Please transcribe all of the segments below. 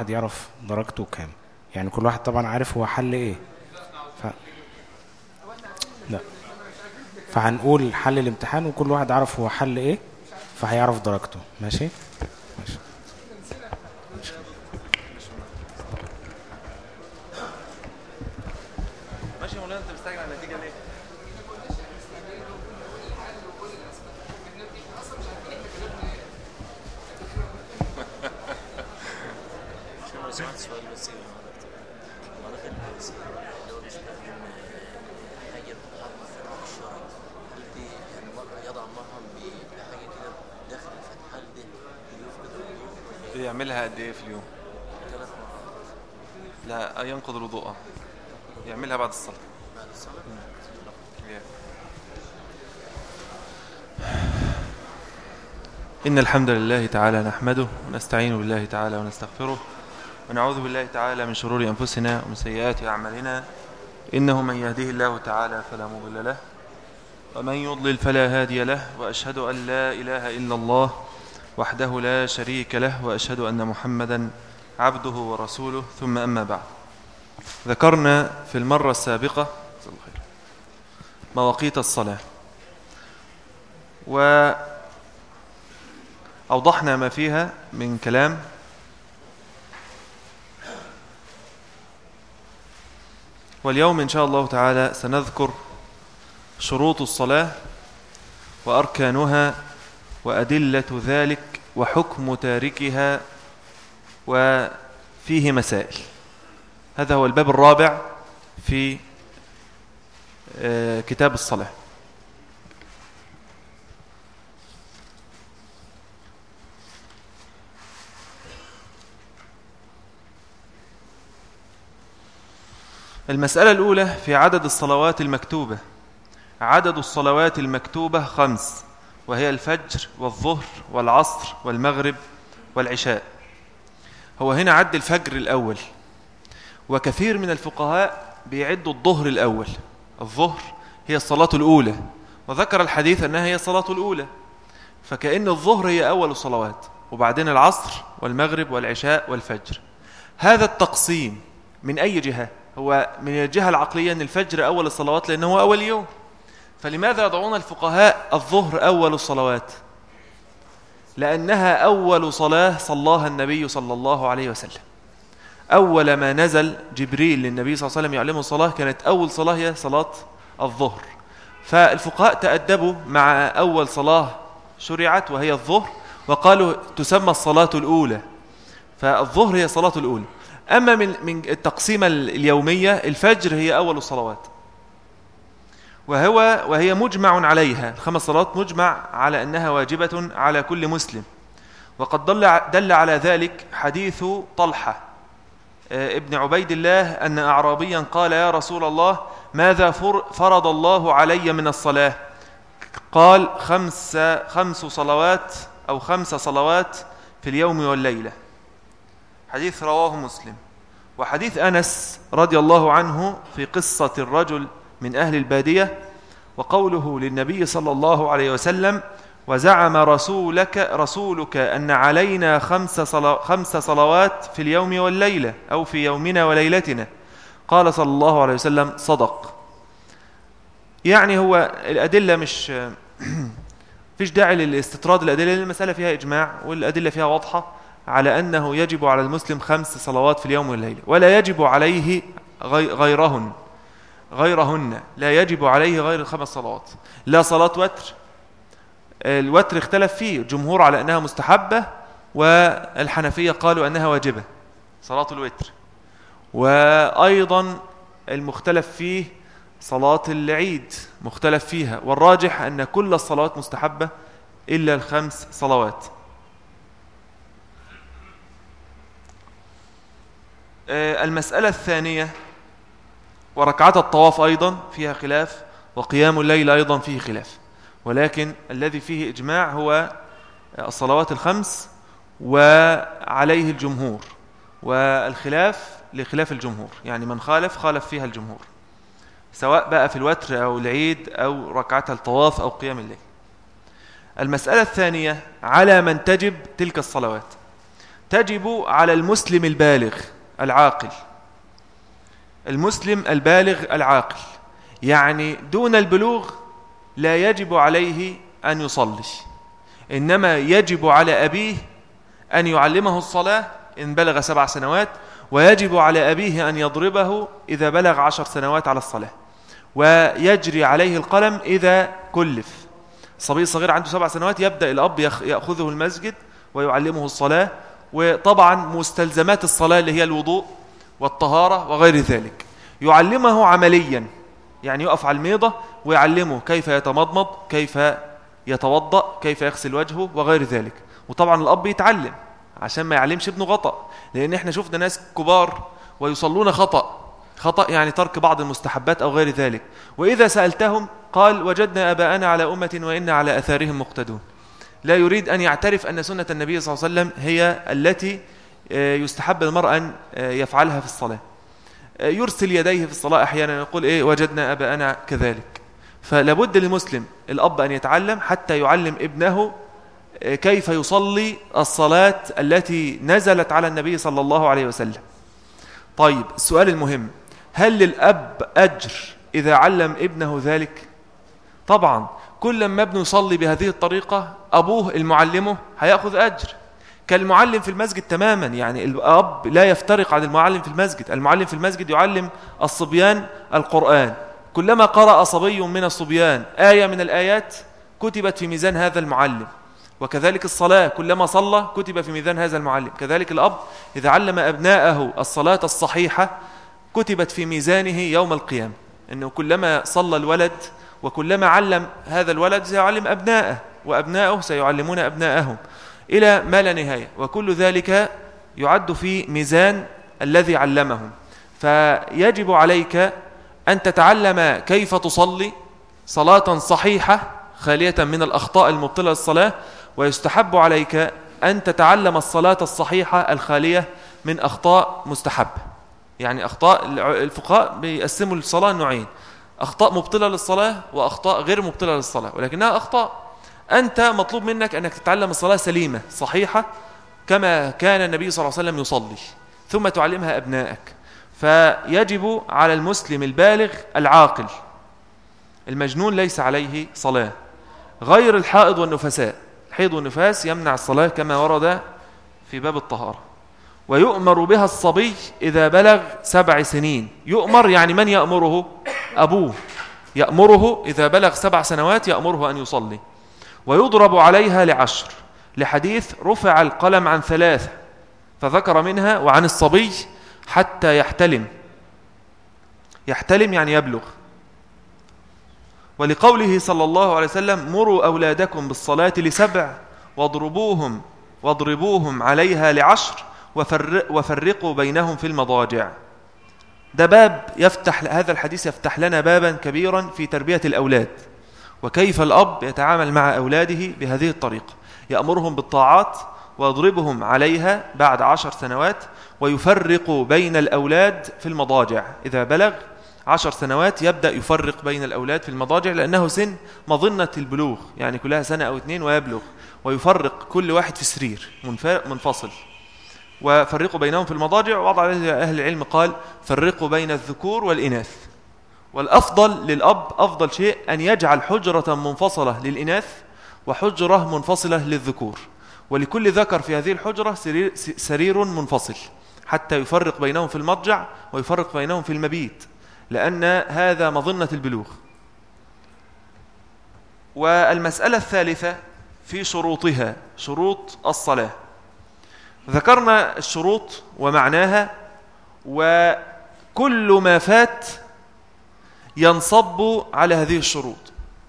واحد يعرف درجته كام. يعني كل واحد طبعا عارف هو حل إيه. ف... لا. فهنقول حل الامتحان وكل واحد عارف هو حل إيه فهيعرف درجته. ماشي ماشي ماشي يا مولانا انت مستعجل على النتيجه ليه؟ شوف لو سمحت سؤال بس يا دكتور حضرتك الإنسان اللي هو بيستخدم حاجة بتتحط في الفتح الشرعي هل دي يعني مرة يضع مرهم بحاجة كده داخل الفتح هل ده يفقد الوضوء ولا يعملها قد إيه في اليوم؟ ثلاث مرات لا ينقض الوضوء آه. يعملها بعد الصلاه بعد الصلاة؟ إن الحمد لله تعالى نحمده ونستعين بالله تعالى ونستغفره ونعوذ بالله تعالى من شرور أنفسنا ومن سيئات أعمالنا. إنه من يهده الله تعالى فلا مضل له ومن يضلل فلا هادي له وأشهد أن لا إله إلا الله وحده لا شريك له وأشهد أن محمدا عبده ورسوله. ثم أما بعد. ذكرنا في المرة السابقة مواقيت الصلاة. وأوضحنا ما فيها من كلام. واليوم إن شاء الله تعالى سنذكر شروط الصلاة وأركانها وأدلة ذلك وحكم تاركها وفيه مسائل. هذا هو الباب الرابع في آه، كتاب الصلاة. المسألة الأولى في عدد الصلوات المكتوبة. عدد الصلوات المكتوبة خمس وهي الفجر والظهر والعصر والمغرب والعشاء. هو هنا عد الفجر الأول. وكثير من الفقهاء بيعدوا الظهر الأول. الظهر هي الصلاة الأولى. وذكر الحديث أنها هي الصلاة الأولى. فكأن الظهر هي أول الصلوات وبعدين العصر والمغرب والعشاء والفجر. هذا التقسيم من أي جهة؟ هو من الجهة العقلية أن الفجر أول الصلوات لأنه هو أول يوم. فلماذا يضعون الفقهاء الظهر أول الصلوات؟ لأنها أول صلاة صلاها النبي صلى الله عليه وسلم. أول ما نزل جبريل للنبي صلى الله عليه وسلم يعلمه الصلاة كانت أول صلاة هي صلاة الظهر. فالفقهاء تأدبوا مع أول صلاة شرعت وهي الظهر وقالوا تسمى الصلاة الأولى. فالظهر هي الصلاة الأولى. أما من من التقسيمة اليومية الفجر هي أول الصلوات. وهو وهي مجمع عليها. الخمس صلوات مجمع على أنها واجبة على كل مسلم. وقد دل, دل على ذلك حديث طلحة آه، ابن عبيد الله أن أعرابيا قال يا رسول الله ماذا فر- فرض الله علي من الصلاة؟ قال خمس, خمس صلوات أو خمس صلوات في اليوم والليلة. حديث رواه مسلم. وحديث أنس رضي الله عنه في قصة الرجل من أهل البادية وقوله للنبي صلى الله عليه وسلم وزعم رسولك رسولك أن علينا خمس, صلو خمس صلوات في اليوم والليلة أو في يومنا وليلتنا. قال صلى الله عليه وسلم صدق. يعني هو الأدلة مش فيش داعي للاستطراد الأدلة لأن المسألة فيها إجماع والأدلة فيها واضحة. على أنه يجب على المسلم خمس صلوات في اليوم والليلة ولا يجب عليه غي- غيرهن غيرهن لا يجب عليه غير الخمس صلوات. لا صلاة وتر. الوتر اختلف فيه الجمهور على أنها مستحبة والحنفية قالوا أنها واجبة صلاة الوتر. وأيضا المختلف فيه صلاة العيد مختلف فيها. والراجح أن كل الصلوات مستحبة إلا الخمس صلوات. المسألة الثانية وركعات الطواف أيضا فيها خلاف وقيام الليل أيضا فيه خلاف. ولكن الذي فيه إجماع هو الصلوات الخمس وعليه الجمهور والخلاف لخلاف الجمهور. يعني من خالف خالف فيها الجمهور. سواء بقى في الوتر أو العيد أو ركعات الطواف أو قيام الليل. المسألة الثانية على من تجب تلك الصلوات. تجب على المسلم البالغ العاقل. المسلم البالغ العاقل. يعني دون البلوغ لا يجب عليه أن يصلي. إنما يجب على أبيه أن يعلمه الصلاة إن بلغ سبع سنوات ويجب على أبيه أن يضربه إذا بلغ عشر سنوات على الصلاة. ويجري عليه القلم إذا كلف. الصبي الصغير عنده سبع سنوات يبدأ الأب يأخذه المسجد ويعلمه الصلاة وطبعا مستلزمات الصلاة اللي هي الوضوء والطهارة وغير ذلك. يعلمه عمليا يعني يقف على الميضة ويعلمه كيف يتمضمض كيف يتوضأ كيف يغسل وجهه وغير ذلك. وطبعا الأب يتعلم عشان ما يعلمش ابنه خطأ لأن إحنا شفنا ناس كبار ويصلون خطأ. خطأ يعني ترك بعض المستحبات أو غير ذلك. وإذا سألتهم قال وجدنا أباءنا على أمة وإنا على أثارهم مقتدون. لا يريد أن يعترف أن سنة النبي صلى الله عليه وسلم هي التي آه، يستحب المرء أن آه، يفعلها في الصلاة. آه، يرسل يديه في الصلاة أحيانا يقول إيه وجدنا أباءنا كذلك. فلابد للمسلم الأب أن يتعلم حتى يعلم ابنه كيف يصلي الصلاة التي نزلت على النبي صلى الله عليه وسلم. طيب السؤال المهم هل للأب أجر إذا علم ابنه ذلك؟ طبعا. كل ما ابنه يصلي بهذه الطريقة أبوه المعلمه هيأخذ أجر. كالمعلم في المسجد تماما يعني الأب لا يفترق عن المعلم في المسجد. المعلم في المسجد يعلم الصبيان القرآن. كلما قرأ صبي من الصبيان آية من الآيات كتبت في ميزان هذا المعلم. وكذلك الصلاة كلما صلى كتب في ميزان هذا المعلم. كذلك الأب إذا علم أبناءه الصلاة الصحيحة كتبت في ميزانه يوم القيامة. أنه كلما صلى الولد وكلما علم هذا الولد سيعلم أبناءه وأبناؤه سيعلمون أبناءهم إلى ما لا نهاية. وكل ذلك يعد في ميزان الذي علمهم. فيجب عليك أن تتعلم كيف تصلي صلاة صحيحة خالية من الأخطاء المبطلة للصلاة ويستحب عليك أن تتعلم الصلاة الصحيحة الخالية من أخطاء مستحبة. يعني أخطاء الفقهاء بيقسموا الصلاة نوعين. أخطاء مبطلة للصلاة وأخطاء غير مبطلة للصلاة ولكنها أخطاء. أنت مطلوب منك أنك تتعلم الصلاة سليمة صحيحة كما كان النبي صلى الله عليه وسلم يصلي ثم تعلمها أبنائك. فيجب على المسلم البالغ العاقل المجنون ليس عليه صلاة غير الحائض والنفساء. الحيض والنفاس يمنع الصلاة كما ورد في باب الطهارة. ويؤمر بها الصبي إذا بلغ سبع سنين. يؤمر يعني من يأمره؟ أبوه يأمره إذا بلغ سبع سنوات يأمره أن يصلي ويضرب عليها لعشر لحديث رفع القلم عن ثلاثة فذكر منها وعن الصبي حتى يحتلم. يحتلم يعني يبلغ. ولقوله صلى الله عليه وسلم مروا أولادكم بالصلاة لسبع واضربوهم واضربوهم عليها لعشر وفرق وفرقوا بينهم في المضاجع. ده باب يفتح هذا الحديث يفتح لنا بابا كبيرا في تربية الأولاد. وكيف الأب يتعامل مع أولاده بهذه الطريقة؟ يأمرهم بالطاعات ويضربهم عليها بعد عشر سنوات ويفرق بين الأولاد في المضاجع. إذا بلغ عشر سنوات يبدأ يفرق بين الأولاد في المضاجع لأنه سن مظنة البلوغ يعني كلها سنة أو اثنين ويبلغ ويفرق كل واحد في سرير منفصل. وفرقوا بينهم في المضاجع ووضع أهل العلم قال فرقوا بين الذكور والإناث. والأفضل للأب أفضل شيء أن يجعل حجرة منفصلة للإناث وحجرة منفصلة للذكور. ولكل ذكر في هذه الحجرة سرير, سرير منفصل حتى يفرق بينهم في المضجع ويفرق بينهم في المبيت لأن هذا مظنة البلوغ. والمسألة الثالثة في شروطها شروط الصلاة. ذكرنا الشروط ومعناها وكل ما فات ينصب على هذه الشروط.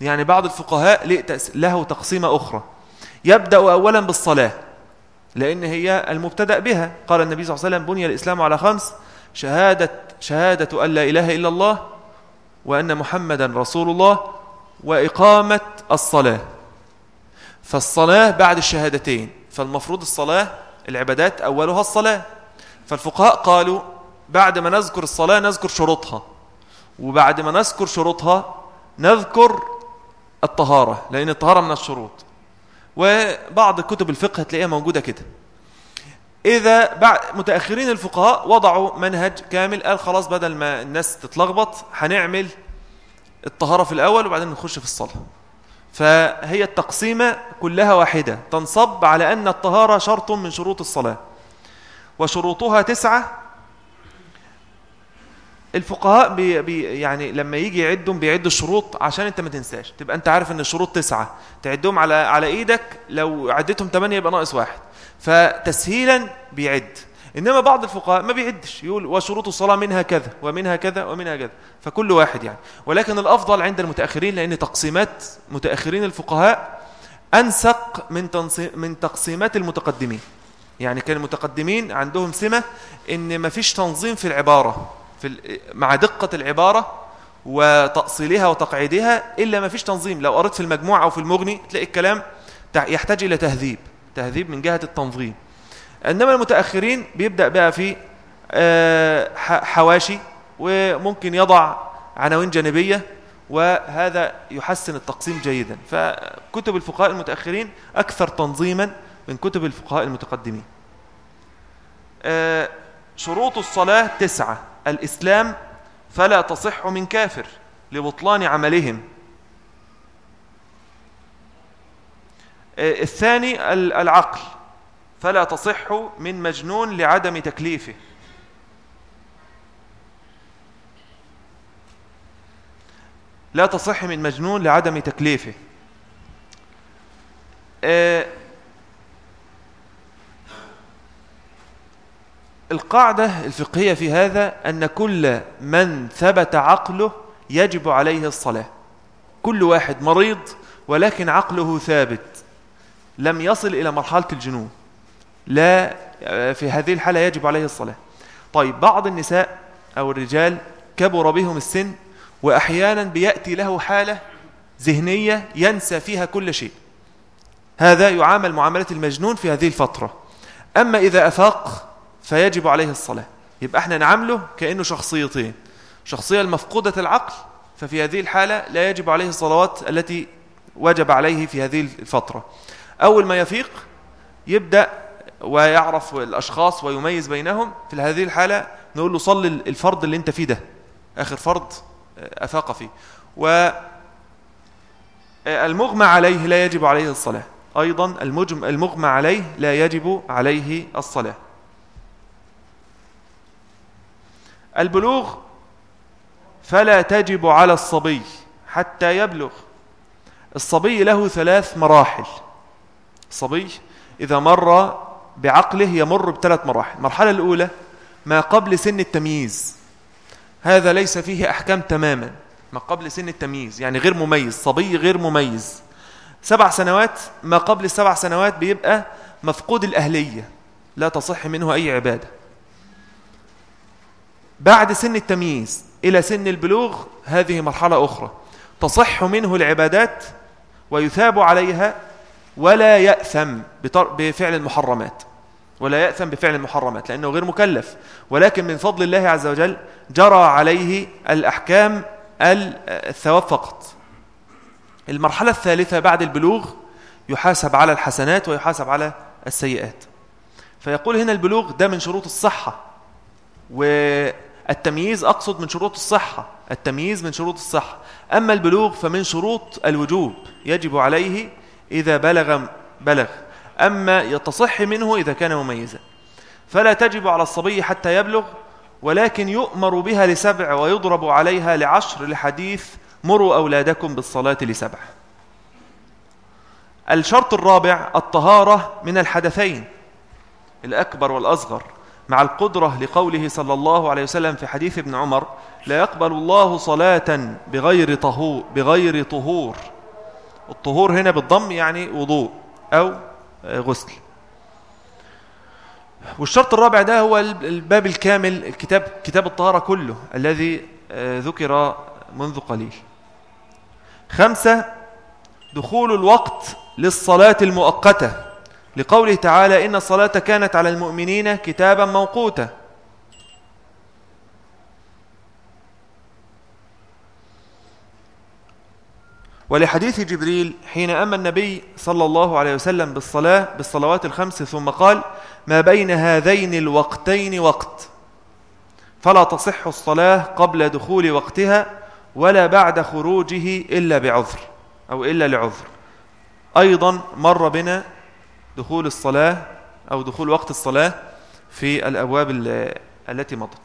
يعني بعض الفقهاء له تقسيمة أخرى. يبدأ أولا بالصلاة لأن هي المبتدأ بها. قال النبي صلى الله عليه وسلم بني الإسلام على خمس شهادة, شهادة أن لا إله إلا الله وأن محمدا رسول الله وإقامة الصلاة. فالصلاة بعد الشهادتين فالمفروض الصلاة العبادات أولها الصلاة. فالفقهاء قالوا بعد ما نذكر الصلاة نذكر شروطها. وبعد ما نذكر شروطها نذكر الطهارة لأن الطهارة من الشروط. وبعض كتب الفقه هتلاقيها موجودة كده. إذا بعد متأخرين الفقهاء وضعوا منهج كامل قال خلاص بدل ما الناس تتلخبط هنعمل الطهارة في الأول وبعدين نخش في الصلاة. فهي التقسيمة كلها واحدة. تنصب على أن الطهارة شرط من شروط الصلاة وشروطها تسعة. الفقهاء بي بي يعني لما يجي يعدهم بيعدوا الشروط عشان أنت ما تنساش. تبقى أنت عارف إن الشروط تسعة. تعدهم على على إيدك لو عديتهم ثمانية يبقى ناقص واحد. فتسهيلا بيعد. إنما بعض الفقهاء ما بيعدش يقول وشروط الصلاة منها كذا ومنها كذا ومنها كذا فكل واحد يعني. ولكن الأفضل عند المتأخرين لأن تقسيمات متأخرين الفقهاء أنسق من من تقسيمات المتقدمين. يعني كان المتقدمين عندهم سمة إن ما فيش تنظيم في العبارة في مع دقة العبارة وتأصيلها وتقعيدها إلا ما فيش تنظيم. لو قريت في المجموعة أو في المغني تلاقي الكلام يحتاج إلى تهذيب تهذيب من جهة التنظيم. إنما المتأخرين بيبدأ بقى في حواشي وممكن يضع عناوين جانبية وهذا يحسن التقسيم جيدا. فكتب الفقهاء المتأخرين أكثر تنظيما من كتب الفقهاء المتقدمين. شروط الصلاة تسعة. الإسلام فلا تصح من كافر لبطلان عملهم. الثاني العقل. فلا تصح من مجنون لعدم تكليفه. لا تصح من مجنون لعدم تكليفه. القاعدة الفقهية في هذا أن كل من ثبت عقله يجب عليه الصلاة. كل واحد مريض ولكن عقله ثابت لم يصل إلى مرحلة الجنون. لا في هذه الحالة يجب عليه الصلاة. طيب بعض النساء أو الرجال كبر بهم السن وأحيانا بيأتي له حالة ذهنية ينسى فيها كل شيء. هذا يعامل معاملة المجنون في هذه الفترة. أما إذا أفاق فيجب عليه الصلاة. يبقى إحنا نعامله كأنه شخصيتين. شخصية المفقودة العقل ففي هذه الحالة لا يجب عليه الصلوات التي وجب عليه في هذه الفترة. أول ما يفيق يبدأ ويعرف الأشخاص ويميز بينهم في هذه الحالة نقول له صل الفرض اللي انت فيه ده آخر فرض أفاق فيه. والمغمى عليه لا يجب عليه الصلاة. أيضا المغمى عليه لا يجب عليه الصلاة. البلوغ فلا تجب على الصبي حتى يبلغ. الصبي له ثلاث مراحل. الصبي إذا مر بعقله يمر بثلاث مراحل. المرحلة الأولى ما قبل سن التمييز. هذا ليس فيه أحكام تماما. ما قبل سن التمييز يعني غير مميز صبي غير مميز. سبع سنوات ما قبل السبع سنوات بيبقى مفقود الأهلية. لا تصح منه أي عبادة. بعد سن التمييز إلى سن البلوغ هذه مرحلة أخرى. تصح منه العبادات ويثاب عليها ولا يأثم بفعل المحرمات. ولا يأثم بفعل المحرمات لأنه غير مكلف. ولكن من فضل الله عز وجل جرى عليه الأحكام الثواب فقط. المرحلة الثالثة بعد البلوغ يحاسب على الحسنات ويحاسب على السيئات. فيقول هنا البلوغ ده من شروط الصحة والتمييز أقصد من شروط الصحة التمييز من شروط الصحة. أما البلوغ فمن شروط الوجوب يجب عليه إذا بلغ بلغ. أما يتصح منه إذا كان مميزا. فلا تجب على الصبي حتى يبلغ ولكن يؤمر بها لسبع ويضرب عليها لعشر لحديث مروا أولادكم بالصلاة لسبع. الشرط الرابع الطهارة من الحدثين الأكبر والأصغر مع القدرة لقوله صلى الله عليه وسلم في حديث ابن عمر لا يقبل الله صلاة بغير طهور, بغير طهور. الطهور هنا بالضم يعني وضوء أو غسل. والشرط الرابع ده هو الباب الكامل الكتاب كتاب الطهارة كله الذي ذكر منذ قليل. خمسة دخول الوقت للصلاة المؤقتة. لقوله تعالى إن الصلاة كانت على المؤمنين كتابا موقوتا. ولحديث جبريل حين أما النبي صلى الله عليه وسلم بالصلاة بالصلوات الخمس ثم قال ما بين هذين الوقتين وقت فلا تصح الصلاة قبل دخول وقتها ولا بعد خروجه إلا بعذر أو إلا لعذر أيضا مر بنا دخول الصلاة أو دخول وقت الصلاة في الأبواب ال- التي مضت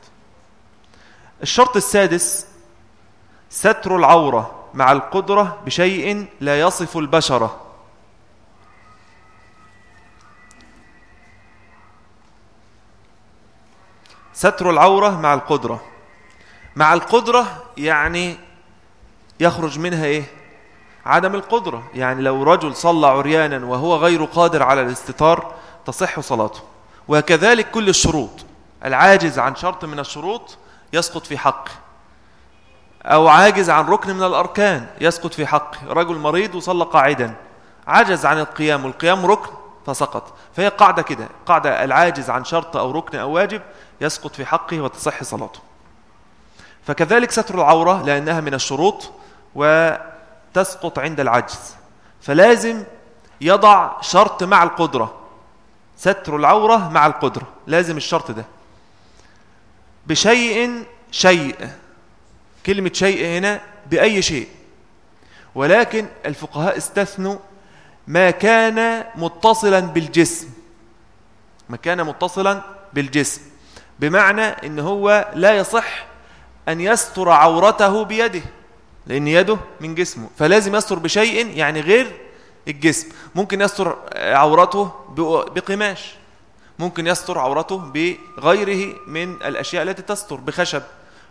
الشرط السادس ستر العورة مع القدرة بشيء لا يصف البشرة ستر العورة مع القدرة. مع القدرة يعني يخرج منها إيه؟ عدم القدرة. يعني لو رجل صلى عريانا وهو غير قادر على الاستتار تصح صلاته. وكذلك كل الشروط. العاجز عن شرط من الشروط يسقط في حقه. أو عاجز عن ركن من الأركان يسقط في حقه. رجل مريض وصلى قاعدا. عجز عن القيام والقيام ركن فسقط. فهي قاعدة كده قاعدة العاجز عن شرط أو ركن أو واجب يسقط في حقه وتصح صلاته. فكذلك ستر العورة لأنها من الشروط وتسقط عند العجز. فلازم يضع شرط مع القدرة. ستر العورة مع القدرة. لازم الشرط ده. بشيء شيء. كلمة شيء هنا بأي شيء. ولكن الفقهاء استثنوا ما كان متصلا بالجسم. ما كان متصلا بالجسم. بمعنى إن هو لا يصح أن يستر عورته بيده لأن يده من جسمه. فلازم يستر بشيء يعني غير الجسم. ممكن يستر عورته بقماش. ممكن يستر عورته بغيره من الأشياء التي تستر بخشب.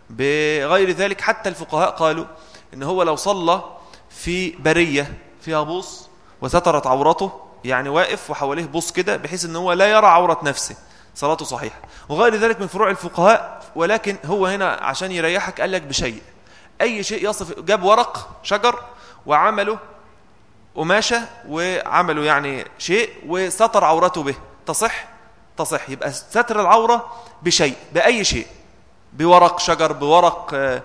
بغير ذلك حتى الفقهاء قالوا إن هو لو صلى في برية فيها بوص وسترت عورته يعني واقف وحواليه بوص كده بحيث إن هو لا يرى عورة نفسه. صلاته صحيحة. وغير ذلك من فروع الفقهاء ولكن هو هنا عشان يريحك قال لك بشيء. أي شيء يصف جاب ورق شجر وعمله قماشة وعملوا يعني شيء وستر عورته به. تصح؟ تصح. يبقى ستر العورة بشيء بأي شيء. بورق شجر بورق آه،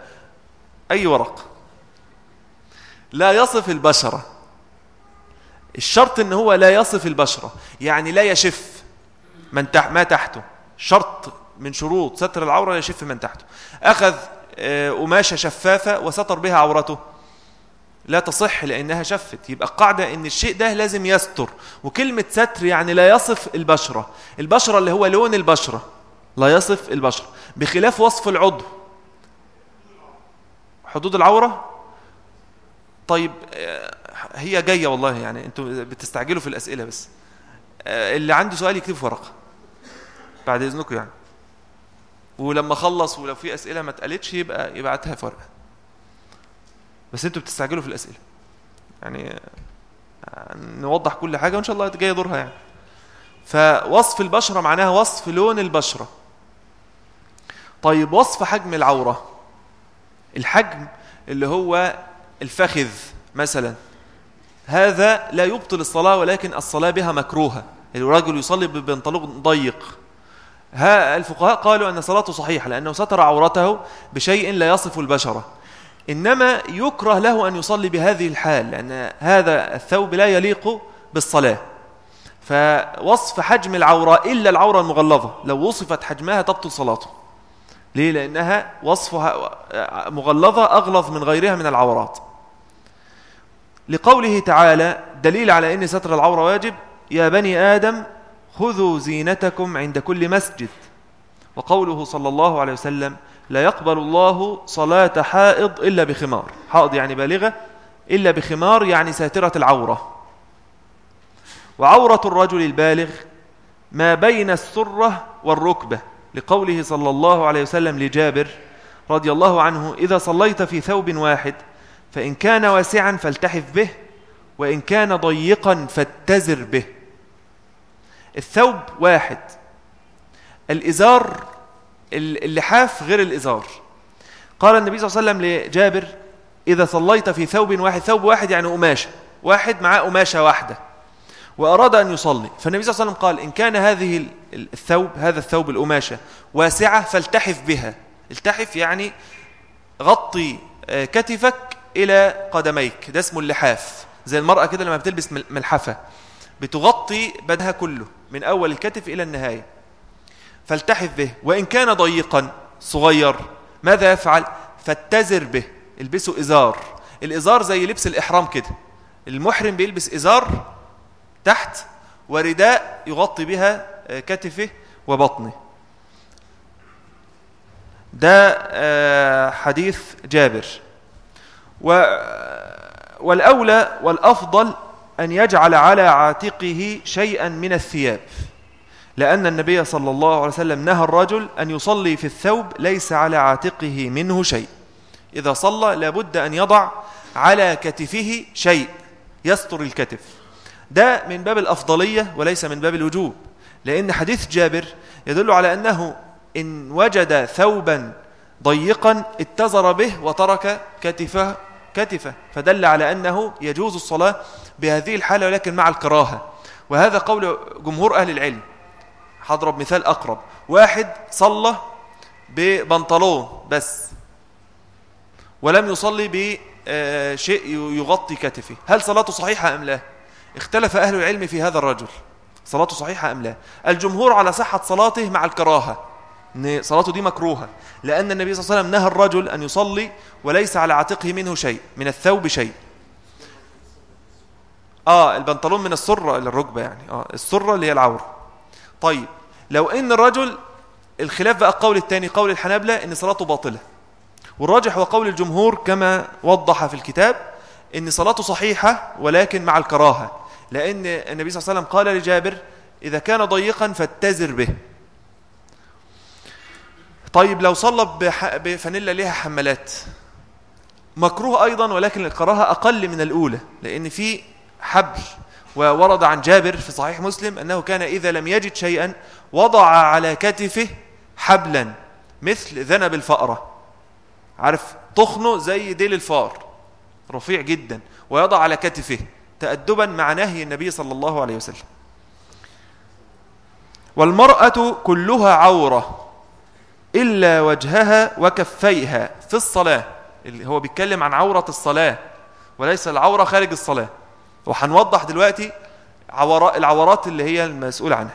أي ورق. لا يصف البشرة. الشرط إن هو لا يصف البشرة يعني لا يشف من ما تحته. شرط من شروط ستر العورة لا يشف من تحته. أخذ آه، قماشة شفافة وستر بها عورته. لا تصح لأنها شفت. يبقى القاعدة إن الشيء ده لازم يستر. وكلمة ستر يعني لا يصف البشرة. البشرة اللي هو لون البشرة. لا يصف البشره بخلاف وصف العضو. حدود العورة؟ طيب آه، هي جاية والله يعني أنتوا بتستعجلوا في الأسئلة بس. آه، اللي عنده سؤال يكتبه في ورقة. بعد إذنكم يعني. ولما أخلص ولو في أسئلة ما اتقالتش يبقى يبعتها في ورقة. بس أنتوا بتستعجلوا في الأسئلة. يعني آه، نوضح كل حاجة وإن شاء الله جاي دورها يعني. فوصف البشرة معناها وصف لون البشرة. طيب وصف حجم العورة. الحجم اللي هو الفخذ مثلا. هذا لا يبطل الصلاة ولكن الصلاة بها مكروهة. الرجل يصلي ببنطلون ضيق. ها الفقهاء قالوا أن صلاته صحيحة لأنه ستر عورته بشيء لا يصف البشرة إنما يكره له أن يصلي بهذه الحال لأن هذا الثوب لا يليق بالصلاة. فوصف حجم العورة إلا العورة المغلظة. لو وصفت حجمها تبطل صلاته. ليه؟ لأنها وصفها مغلظة أغلظ من غيرها من العورات. لقوله تعالى دليل على أن ستر العورة واجب يا بني آدم خذوا زينتكم عند كل مسجد. وقوله صلى الله عليه وسلم لا يقبل الله صلاة حائض إلا بخمار. حائض يعني بالغة إلا بخمار يعني ساترة العورة. وعورة الرجل البالغ ما بين السرة والركبة. لقوله صلى الله عليه وسلم لجابر رضي الله عنه إذا صليت في ثوب واحد فإن كان واسعا فالتحف به وإن كان ضيقا فاتزر به. الثوب واحد. الإزار اللحاف غير الإزار. قال النبي صلى الله عليه وسلم لجابر إذا صليت في ثوب واحد ثوب واحد يعني قماشة واحد معاه قماشة واحدة. وأراد أن يصلي. فالنبي صلى الله عليه وسلم قال إن كان هذه الثوب هذا الثوب القماشة واسعة فالتحف بها. التحف يعني غطي كتفك إلى قدميك. ده اسمه اللحاف. زي المرأة كده لما بتلبس ملحفة بتغطي بدها كله من أول الكتف إلى النهاية. فالتحف به. وإن كان ضيقا صغير ماذا يفعل؟ فاتزر به. البسه إزار. الإزار زي لبس الإحرام كده. المحرم بيلبس إزار تحت ورداء يغطي بها آه، كتفه وبطنه. ده آه، حديث جابر. و والأولى والأفضل أن يجعل على عاتقه شيئا من الثياب لأن النبي صلى الله عليه وسلم نهى الرجل أن يصلي في الثوب ليس على عاتقه منه شيء. إذا صلى لابد أن يضع على كتفه شيء يستر الكتف. ده من باب الأفضلية وليس من باب الوجوب لأن حديث جابر يدل على أنه إن وجد ثوبا ضيقا اتزر به وترك كتفه كتفه فدل على أنه يجوز الصلاة بهذه الحالة ولكن مع الكراهة. وهذا قول جمهور أهل العلم. هضرب مثال أقرب. واحد صلى ببنطلون بس ولم يصلي بشيء يغطي كتفه. هل صلاته صحيحة أم لا؟ اختلف أهل العلم في هذا الرجل. صلاته صحيحة أم لا؟ الجمهور على صحة صلاته مع الكراهة. ان صلاته دي مكروهة. لأن النبي صلى الله عليه وسلم نهى الرجل أن يصلي وليس على عاتقه منه شيء من الثوب شيء. آه البنطلون من السرة إلى الركبة يعني. آه السرة اللي هي العورة طيب لو إن الرجل الخلاف بقى القول الثاني قول الحنابلة إن صلاته باطلة. والراجح هو قول الجمهور كما وضح في الكتاب إن صلاته صحيحة ولكن مع الكراهة. لأن النبي صلى الله عليه وسلم قال لجابر إذا كان ضيقا فاتزر به. طيب لو صلى بفانيلا ليها حمالات. مكروه أيضا ولكن الكراهة أقل من الأولى لأن في حبل. وورد عن جابر في صحيح مسلم أنه كان إذا لم يجد شيئا وضع على كتفه حبلا مثل ذنب الفأرة. عارف؟ تخنه زي ديل الفار. رفيع جدا. ويضع على كتفه. تأدبا مع نهي النبي صلى الله عليه وسلم. والمرأة كلها عورة إلا وجهها وكفيها في الصلاة. اللي هو بيتكلم عن عورة الصلاة وليس العورة خارج الصلاة. وهنوضح دلوقتي عورات العورات اللي هي المسؤول عنها.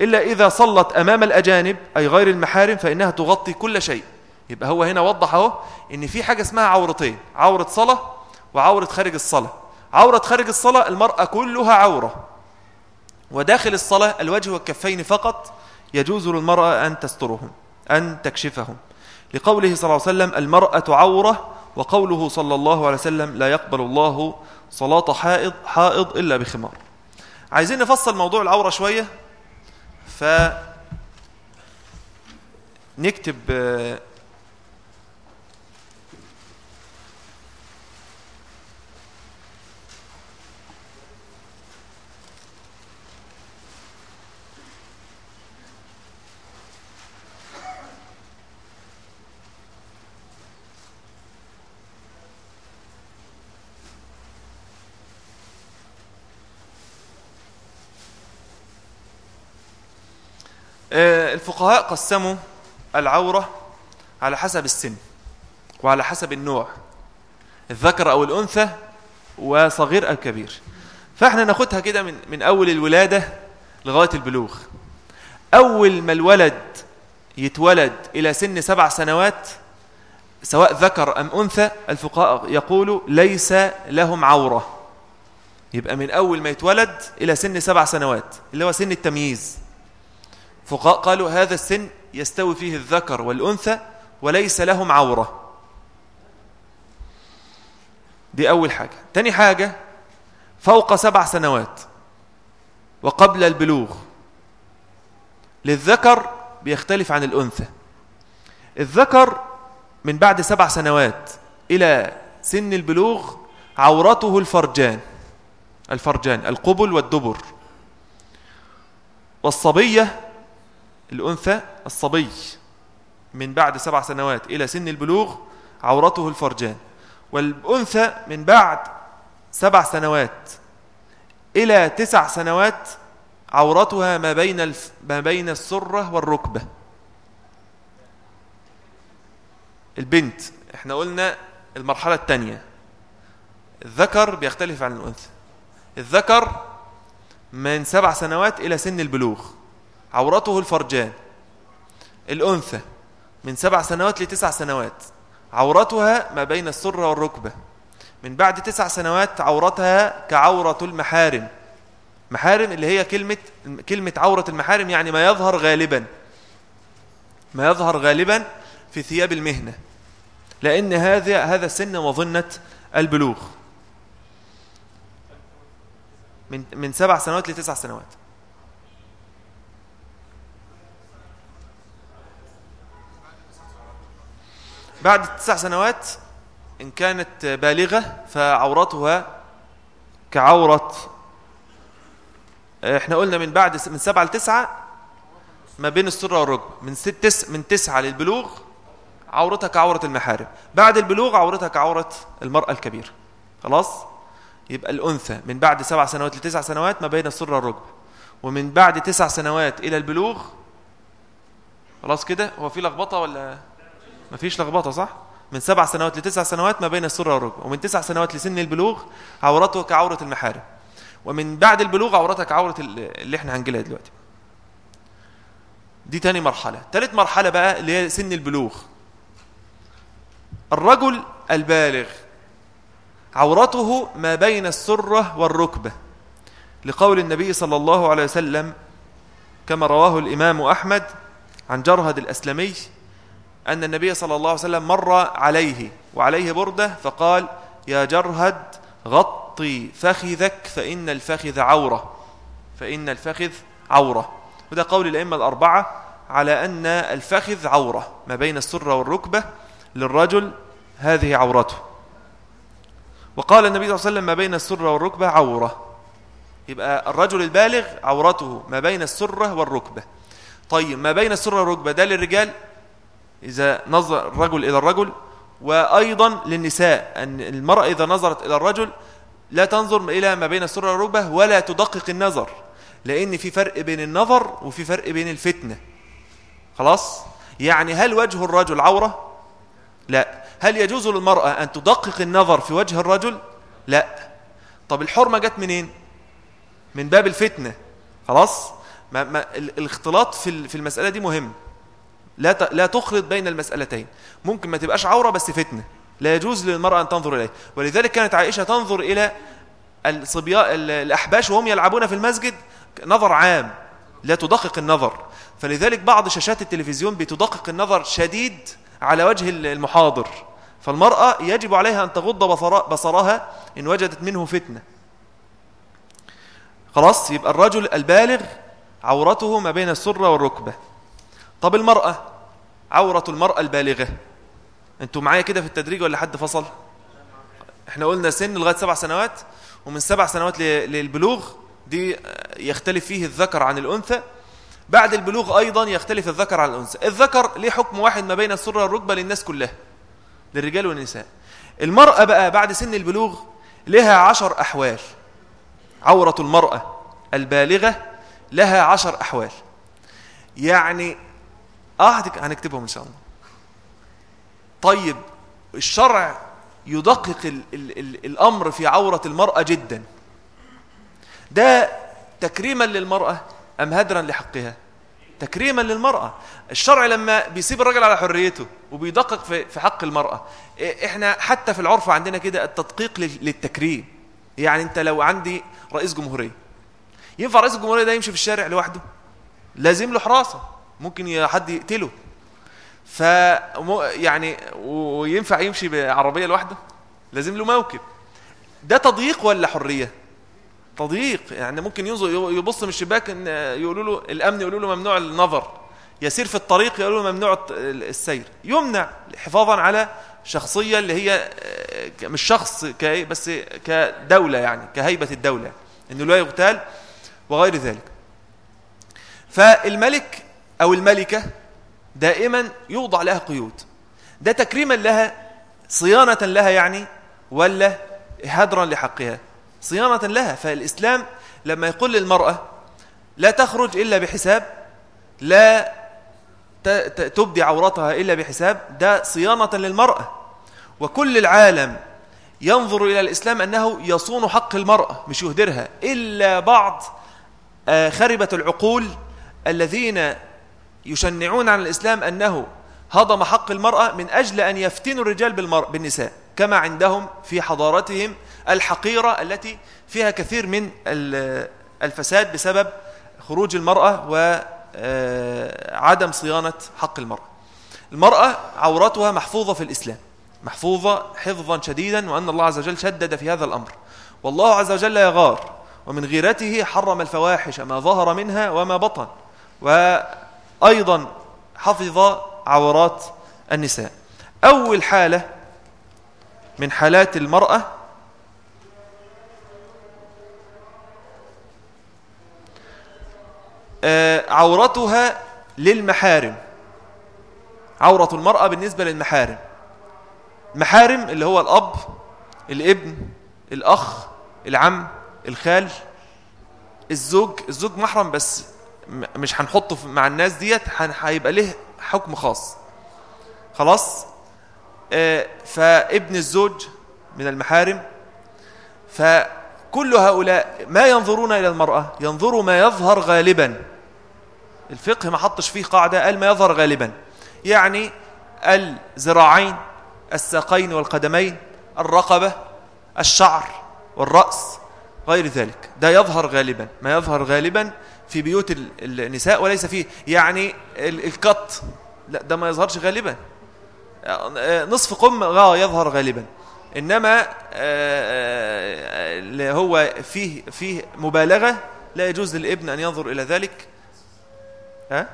إلا إذا صلت أمام الأجانب أي غير المحارم فإنها تغطي كل شيء. يبقى هو هنا وضح أهو إن في حاجة اسمها عورتين عورة صلاة وعورة خارج الصلاة. عورة خارج الصلاة المرأة كلها عورة. وداخل الصلاة الوجه والكفين فقط يجوز للمرأة أن تسترهم أن تكشفهم. لقوله صلى الله عليه وسلم المرأة عورة وقوله صلى الله عليه وسلم لا يقبل الله صلاة حائض حائض إلا بخمار. عايزين نفصل موضوع العورة شوية؟ ف نكتب الفقهاء قسموا العورة على حسب السن وعلى حسب النوع الذكر أو الأنثى وصغير أو كبير فإحنا ناخدها كده من, من أول الولادة لغاية البلوغ. أول ما الولد يتولد إلى سن سبع سنوات سواء ذكر أم أنثى الفقهاء يقولوا ليس لهم عورة. يبقى من أول ما يتولد إلى سن سبع سنوات اللي هو سن التمييز. فقهاء قالوا هذا السن يستوي فيه الذكر والأنثى وليس لهم عورة. دي أول حاجة. تاني حاجة فوق سبع سنوات وقبل البلوغ للذكر بيختلف عن الأنثى. الذكر من بعد سبع سنوات إلى سن البلوغ عورته الفرجان الفرجان القبل والدبر. والصبية الأنثى الصبي من بعد سبع سنوات إلى سن البلوغ عورته الفرجان والأنثى من بعد سبع سنوات إلى تسع سنوات عورتها ما بين الف... ما بين السرة والركبة. البنت إحنا قلنا المرحلة الثانية الذكر بيختلف عن الأنثى. الذكر من سبع سنوات إلى سن البلوغ. عورته الفرجان الأنثى من سبع سنوات لتسع سنوات. عورتها ما بين السرة والركبة. من بعد تسع سنوات عورتها كعورة المحارم. محارم اللي هي كلمة كلمة عورة المحارم يعني ما يظهر غالبا. ما يظهر غالبا في ثياب المهنة. لأن هذا هذا سن مظنة البلوغ. من من سبع سنوات لتسع سنوات. بعد تسع سنوات إن كانت بالغة فعورتها كعورة إحنا قلنا من بعد من سبعة لتسعة ما بين السرة والركبة من ست تس من تسعة للبلوغ عورتها كعورة المحارم بعد البلوغ عورتها كعورة المرأة الكبيرة خلاص؟ يبقى الأنثى من بعد سبع سنوات لتسع سنوات ما بين السرة والركبة ومن بعد تسع سنوات إلى البلوغ خلاص كده؟ هو في لخبطة ولا؟ ما فيش لخبطة صح؟ من سبع سنوات لتسع سنوات ما بين السرة والركبة ومن تسع سنوات لسن البلوغ عورته كعورة المحارم ومن بعد البلوغ عورتها كعورة اللي إحنا هنجيلها دلوقتي. دي تاني مرحلة. تالت مرحلة بقى اللي هي سن البلوغ. الرجل البالغ عورته ما بين السرة والركبة لقول النبي صلى الله عليه وسلم كما رواه الإمام أحمد عن جرهد الأسلمي أن النبي صلى الله عليه وسلم مر عليه وعليه بردة فقال يا جرهد غطي فخذك فإن الفخذ عورة. فإن الفخذ عورة. وده قول الأئمة الأربعة على أن الفخذ عورة ما بين السرة والركبة للرجل هذه عورته. وقال النبي صلى الله عليه وسلم ما بين السرة والركبة عورة. يبقى الرجل البالغ عورته ما بين السرة والركبة. طيب ما بين السرة والركبة ده للرجال؟ إذا نظر الرجل إلى الرجل وأيضا للنساء أن المرأة إذا نظرت إلى الرجل لا تنظر إلى ما بين السرة والركبة ولا تدقق النظر لأن في فرق بين النظر وفي فرق بين الفتنة. خلاص؟ يعني هل وجه الرجل عورة؟ لا. هل يجوز للمرأة أن تدقق النظر في وجه الرجل؟ لا. طب الحرمة جت منين؟ من باب الفتنة. خلاص؟ ما ما الاختلاط في في المسألة دي مهم. لا لا تخلط بين المسألتين. ممكن ما تبقاش عورة بس فتنة. لا يجوز للمرأة أن تنظر إليه. ولذلك كانت عائشة تنظر إلى الصبياء الأحباش وهم يلعبون في المسجد نظر عام لا تدقق النظر. فلذلك بعض شاشات التلفزيون بتدقق النظر شديد على وجه المحاضر. فالمرأة يجب عليها أن تغض بصرها إن وجدت منه فتنة. خلاص يبقى الرجل البالغ عورته ما بين السرة والركبة. طب المرأة عورة المرأة البالغة أنتوا معايا كده في التدريج ولا حد فصل؟ إحنا قلنا سن لغاية سبع سنوات ومن سبع سنوات للبلوغ دي يختلف فيه الذكر عن الأنثى. بعد البلوغ أيضا يختلف الذكر عن الأنثى. الذكر ليه حكم واحد ما بين السرة والركبة للناس كلها للرجال والنساء. المرأة بقى بعد سن البلوغ لها عشر أحوال. عورة المرأة البالغة لها عشر أحوال. يعني آه هنكتبهم إن شاء الله. طيب الشرع يدقق ال ال ال الأمر في عورة المرأة جدا. ده تكريما للمرأة أم هدرا لحقها؟ تكريما للمرأة. الشرع لما بيسيب الرجل على حريته وبيدقق في, في حق المرأة إحنا حتى في العرف عندنا كده التدقيق للتكريم. يعني أنت لو عندي رئيس جمهورية ينفع رئيس الجمهورية ده يمشي في الشارع لوحده؟ لازم له حراسة. ممكن حد يقتله. ف يعني وينفع يمشي بعربية لوحده؟ لازم له موكب. ده تضييق ولا حرية؟ تضييق. يعني ممكن ينظر يبص من الشباك إن يقولوا له الأمن يقولوا له ممنوع النظر. يسير في الطريق يقولوا له ممنوع السير. يمنع حفاظا على شخصية اللي هي مش شخص بس كدولة يعني كهيبة الدولة. إنه لا يغتال وغير ذلك. فالملك أو الملكة دائما يوضع لها قيود. ده تكريما لها صيانة لها يعني ولا هدرا لحقها. صيانة لها فالإسلام لما يقول للمرأة لا تخرج إلا بحساب لا تبدي عورتها إلا بحساب ده صيانة للمرأة. وكل العالم ينظر إلى الإسلام أنه يصون حق المرأة مش يهدرها. إلا بعض آه، خربة العقول الذين يشنعون عن الإسلام أنه هضم حق المرأة من أجل أن يفتنوا الرجال بالنساء كما عندهم في حضارتهم الحقيرة التي فيها كثير من ال- الفساد بسبب خروج المرأة وعدم صيانة حق المرأة. المرأة عورتها محفوظة في الإسلام محفوظة حفظا شديدا وأن الله عز وجل شدد في هذا الأمر. والله عز وجل يغار ومن غيرته حرم الفواحش ما ظهر منها وما بطن وأيضا حفظ عورات النساء. أول حالة من حالات المرأة آه، عورتها للمحارم. عورة المرأة بالنسبة للمحارم. المحارم اللي هو الأب الابن الأخ العم الخال الزوج. الزوج محرم بس مش هنحطه مع الناس ديت هيبقى له حكم خاص. خلاص؟ آه، فابن الزوج من المحارم فكل هؤلاء ما ينظرون إلى المرأة ينظروا ما يظهر غالبا. الفقه ما حطش فيه قاعدة قال ما يظهر غالبا. يعني الذراعين الساقين والقدمين الرقبة الشعر والرأس غير ذلك. ده يظهر غالبا. ما يظهر غالبا في بيوت ال- النساء وليس فيه. يعني ال- القط لا ده ما يظهرش غالبا. آه، نصف قم آه، يظهر غالبا. إنما آه، آه، اللي هو فيه فيه مبالغة لا يجوز للابن أن ينظر إلى ذلك. ها؟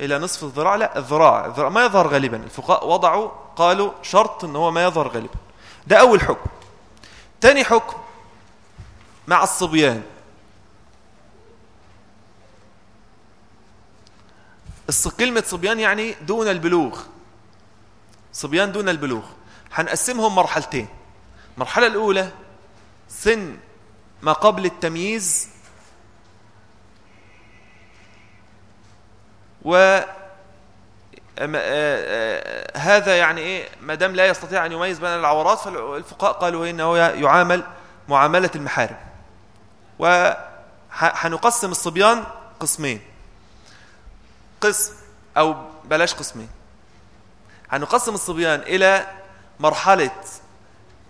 إلى نصف الذراع لا الذراع الذراع ما يظهر غالبا. الفقهاء وضعوا قالوا شرط ان هو ما يظهر غالبا. ده أول حكم. تاني حكم مع الصبيان. كلمة صبيان يعني دون البلوغ. صبيان دون البلوغ. هنقسمهم مرحلتين. المرحلة الأولى سن ما قبل التمييز و هذا يعني إيه؟ ما دام لا يستطيع أن يميز بين العورات فالفقهاء قالوا إنه يعامل معاملة المحارم. وهنقسم الصبيان قسمين. قسم أو بلاش قسمين هنقسم الصبيان إلى مرحلة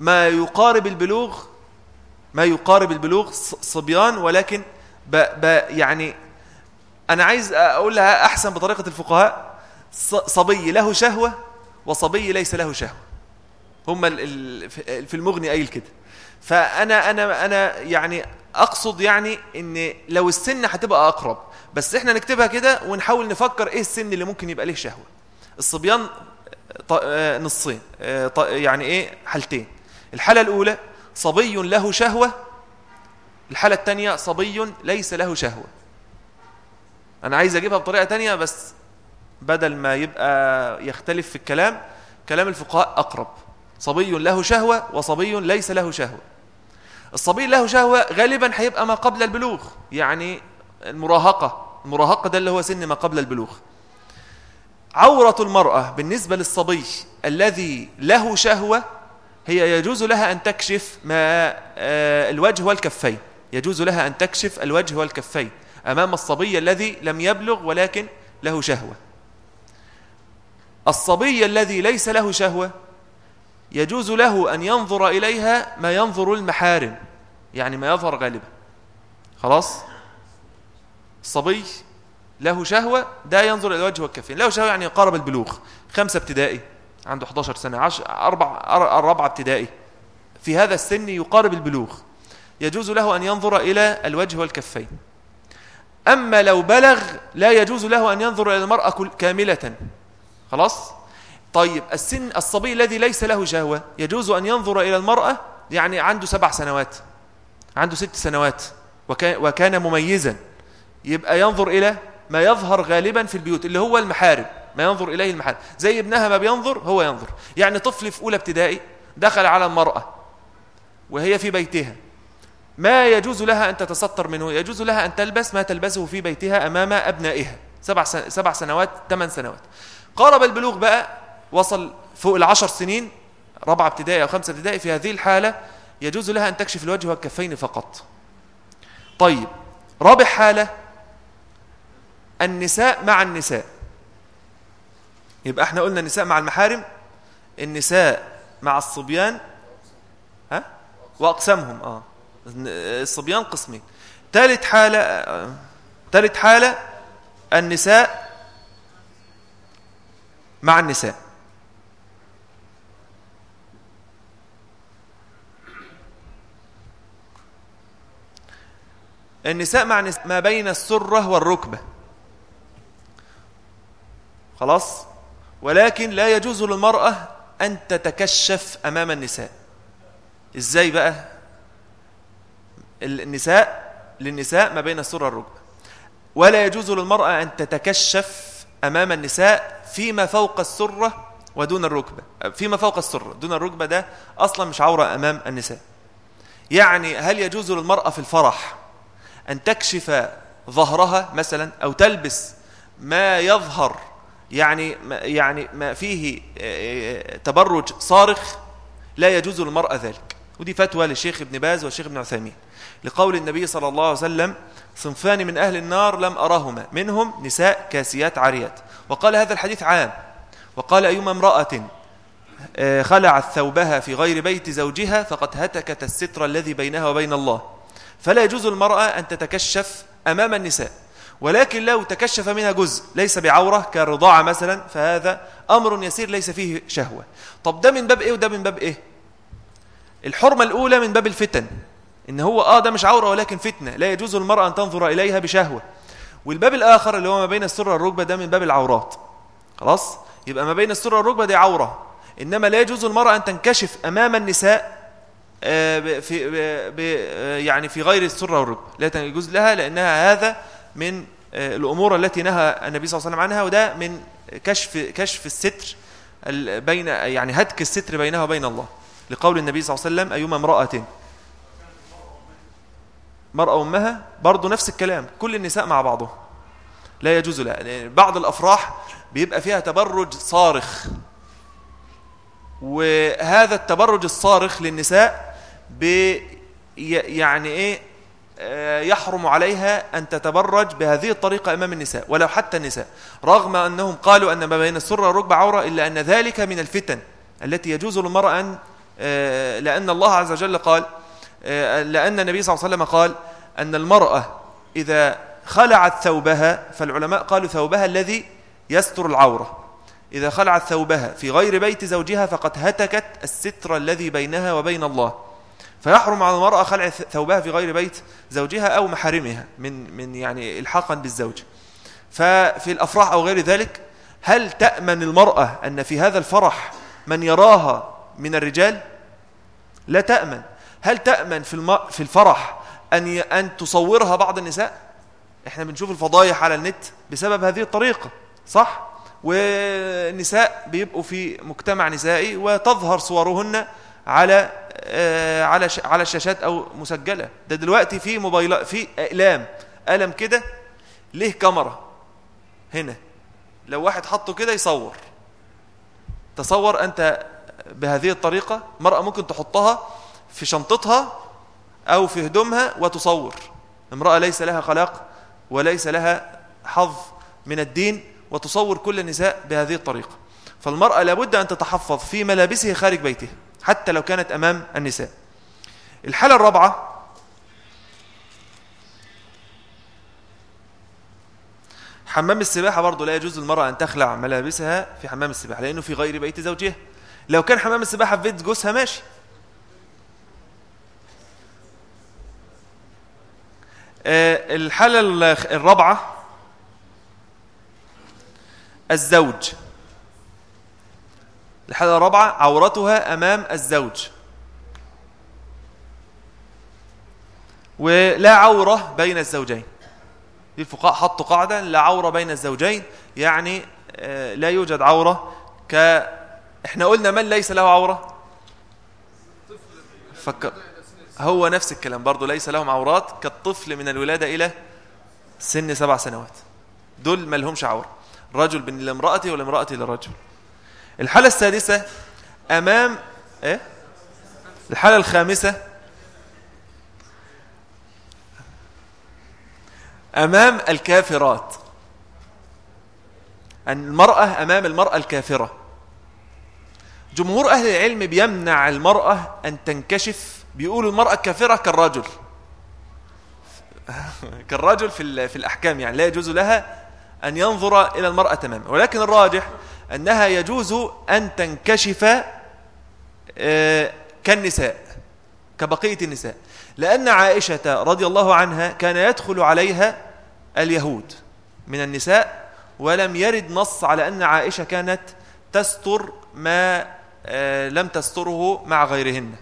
ما يقارب البلوغ ما يقارب البلوغ صبيان ولكن ب ب يعني أنا عايز اقولها أحسن بطريقة الفقهاء صبي له شهوة وصبي ليس له ال- ال- في- المغني قايل كده. فأنا أنا أنا يعني أقصد يعني إن لو السن هتبقى أقرب. بس إحنا نكتبها كده ونحاول نفكر إيه السن اللي ممكن يبقى له شهوة. الصبيان آه، نصين آه، يعني إيه حالتين. الحالة الأولى صبي له شهوة. الحالة الثانية صبي ليس له شهوة. أنا عايز أجيبها بطريقة تانية بس بدل ما يبقى يختلف في الكلام كلام الفقهاء أقرب. صبي له شهوة وصبي ليس له شهوة. الصبي له شهوة غالبا هيبقى ما قبل البلوغ يعني المراهقة. المراهقه ده اللي هو سن ما قبل البلوغ. عورة المرأة بالنسبة للصبي الذي له شهوة هي يجوز لها أن تكشف ما آه، الوجه والكفين. يجوز لها أن تكشف الوجه والكفين أمام الصبي الذي لم يبلغ ولكن له شهوة. الصبي الذي ليس له شهوة يجوز له أن ينظر إليها ما ينظر المحارم يعني ما يظهر غالبا. خلاص؟ الصبي له شهوة ده ينظر إلى الوجه والكفين له شهوة يعني قارب البلوغ. خمسة ابتدائي عنده 11 سنة عش... أربع ابتدائي. في هذا السن يقارب البلوغ. يجوز له أن ينظر إلى الوجه والكفين. أما لو بلغ لا يجوز له أن ينظر إلى المرأة كاملة. خلاص؟ طيب السن الصبي الذي ليس له شهوة يجوز أن ينظر إلى المرأة يعني عنده سبع سنوات عنده ست سنوات وكان مميزا. يبقى ينظر إلى ما يظهر غالبا في البيوت اللي هو المحارم ما ينظر إليه المحارم زي ابنها ما بينظر هو ينظر. يعني طفل في أولى ابتدائي دخل على المرأة وهي في بيتها. ما يجوز لها أن تتستر منه يجوز لها أن تلبس ما تلبسه في بيتها أمام أبنائها. سبع. سبع سنوات ثمان سنوات. قارب البلوغ بقى وصل فوق العشر سنين رابعة ابتدائي أو خمسة ابتدائي في هذه الحالة يجوز لها أن تكشف الوجه والكفين فقط. طيب رابع حالة النساء مع النساء. يبقى إحنا قلنا النساء مع المحارم النساء مع الصبيان ها؟ وأقسامهم آه. الصبيان قسمين. ثالث حالة آه، ثالث حالة النساء مع النساء. النساء مع نساء ما بين السرة والركبة. خلاص؟ ولكن لا يجوز للمرأة أن تتكشف أمام النساء. إزاي بقى؟ النساء للنساء ما بين السرة والركبة. ولا يجوز للمرأة أن تتكشف أمام النساء فيما فوق السرة ودون الركبة. فيما فوق السرة. دون الركبة ده أصلا مش عورة أمام النساء. يعني هل يجوز للمرأة في الفرح أن تكشف ظهرها مثلا أو تلبس ما يظهر يعني يعني ما فيه آه، تبرج صارخ لا يجوز للمرأة ذلك. ودي فتوى للشيخ ابن باز والشيخ ابن عثيمين. لقول النبي صلى الله عليه وسلم صنفان من أهل النار لم أراهما منهم نساء كاسيات عاريات وقال هذا الحديث عام. وقال أيما امرأة آه، خلعت ثوبها في غير بيت زوجها فقد هتكت الستر الذي بينها وبين الله. فلا يجوز المرأة أن تتكشف أمام النساء. ولكن لو تكشف منها جزء ليس بعورة كالرضاعة مثلا فهذا أمر يسير ليس فيه شهوة. طب ده من باب إيه وده من باب إيه؟ الحرمة الأولى من باب الفتن إن هو آه ده مش عورة ولكن فتنة لا يجوز المرأة أن تنظر إليها بشهوة. والباب الآخر اللي هو ما بين السرة والركبة ده من باب العورات. خلاص؟ يبقى ما بين السرة والركبة دي عورة. إنما لا يجوز المرأة أن تنكشف أمام النساء آه، في يعني في غير السرة والركبة. لا يجوز لها لأنها هذا من الأمور التي نهى النبي صلى الله عليه وسلم عنها وده من كشف كشف الستر بين يعني هتك الستر بينها وبين الله. لقول النبي صلى الله عليه وسلم أيما امرأة؟ مرأة أمها؟ برضه نفس الكلام. كل النساء مع بعضهم. لا يجوز لها. يعني بعض الأفراح بيبقى فيها تبرج صارخ. وهذا التبرج الصارخ للنساء يعني إيه؟ آه، يحرم عليها أن تتبرج بهذه الطريقة أمام النساء ولو حتى النساء رغم أنهم قالوا أن ما بين السرة والركبة عورة إلا أن ذلك من الفتن التي يجوز للمرأة أن آه، لأن الله عز وجل قال آه، لأن النبي صلى الله عليه وسلم قال أن المرأة إذا خلعت ثوبها فالعلماء قالوا ثوبها الذي يستر العورة. إذا خلعت ثوبها في غير بيت زوجها فقد هتكت الستر الذي بينها وبين الله. فيحرم على المرأة خلع ثوبها في غير بيت زوجها أو محارمها من من يعني الحاقا بالزوج. ففي الأفراح أو غير ذلك هل تأمن المرأة أن في هذا الفرح من يراها من الرجال؟ لا تأمن. هل تأمن في في الفرح أن أن تصورها بعض النساء؟ إحنا بنشوف الفضايح على النت بسبب هذه الطريقة صح؟ والنساء بيبقوا في مجتمع نسائي وتظهر صورهن على آه، على على الشاشات أو مسجلة. ده دلوقتي في موبايلات في إقلام. قلم كده ليه كاميرا؟ هنا. لو واحد حطه كده يصور. تصور أنت بهذه الطريقة مرأة ممكن تحطها في شنطتها أو في هدومها وتصور. امرأة ليس لها خلاق وليس لها حظ من الدين وتصور كل النساء بهذه الطريقة. فالمرأة لابد أن تتحفظ في ملابسه خارج بيته حتى لو كانت أمام النساء. الحالة الرابعة حمام السباحة برضه لا يجوز للمرأة أن تخلع ملابسها في حمام السباحة لأنه في غير بيت زوجها. لو كان حمام السباحة في بيت جوزها ماشي. آه، الحالة الرابعة الزوج. الحالة الرابعة عورتها أمام الزوج. ولا عورة بين الزوجين. الفقهاء حطوا قاعدة لا عورة بين الزوجين يعني آه، لا يوجد عورة ك إحنا قلنا من ليس له عورة؟ فكر هو نفس الكلام برضو ليس لهم عورات كالطفل من الولادة إلى سن سبع سنوات. دول ما لهمش عورة. رجل بين لامرأته والامرأة للرجل. الحالة السادسة أمام إيه؟ الحالة الخامسة أمام الكافرات. المرأة أمام المرأة الكافرة. جمهور أهل العلم بيمنع المرأة أن تنكشف بيقولوا المرأة الكافرة كالرجل. كالرجل في, في الأحكام يعني لا يجوز لها أن ينظر إلى المرأة تماما. ولكن الراجح أنها يجوز أن تنكشف آه، كالنساء كبقية النساء. لأن عائشة رضي الله عنها كان يدخل عليها اليهود من النساء ولم يرد نص على أن عائشة كانت تستر ما آه، لم تستره مع غيرهن.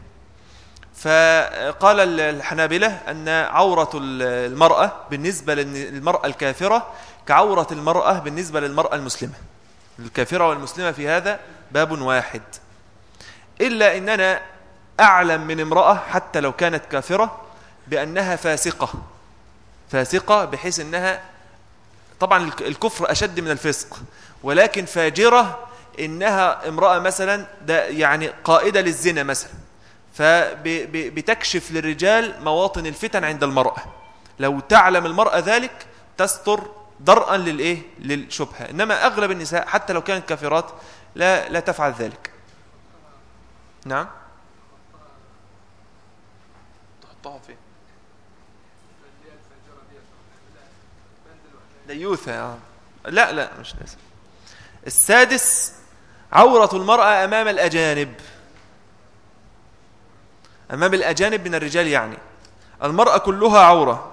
فقال ال- الحنابلة أن عورة ال- المرأة بالنسبة للمرأة الكافرة كعورة المرأة بالنسبة للمرأة المسلمة. الكافرة والمسلمة في هذا باب واحد. إلا أننا أعلم من امرأة حتى لو كانت كافرة بأنها فاسقة. فاسقة بحيث أنها طبعا الك- الكفر أشد من الفسق. ولكن فاجرة إنها امرأة مثلا ده يعني قائدة للزنا مثلا. فبتكشف للرجال مواطن الفتن عند المرأة. لو تعلم المرأة ذلك تستر درءا للإيه؟ للشبهة. إنما أغلب النساء حتى لو كانت كافرات لا لا تفعل ذلك. نعم؟ تحطها فين؟ ديوثة آه. لا لا مش لازم السادس عورة المرأة أمام الأجانب. أمام الأجانب من الرجال يعني. المرأة كلها عورة.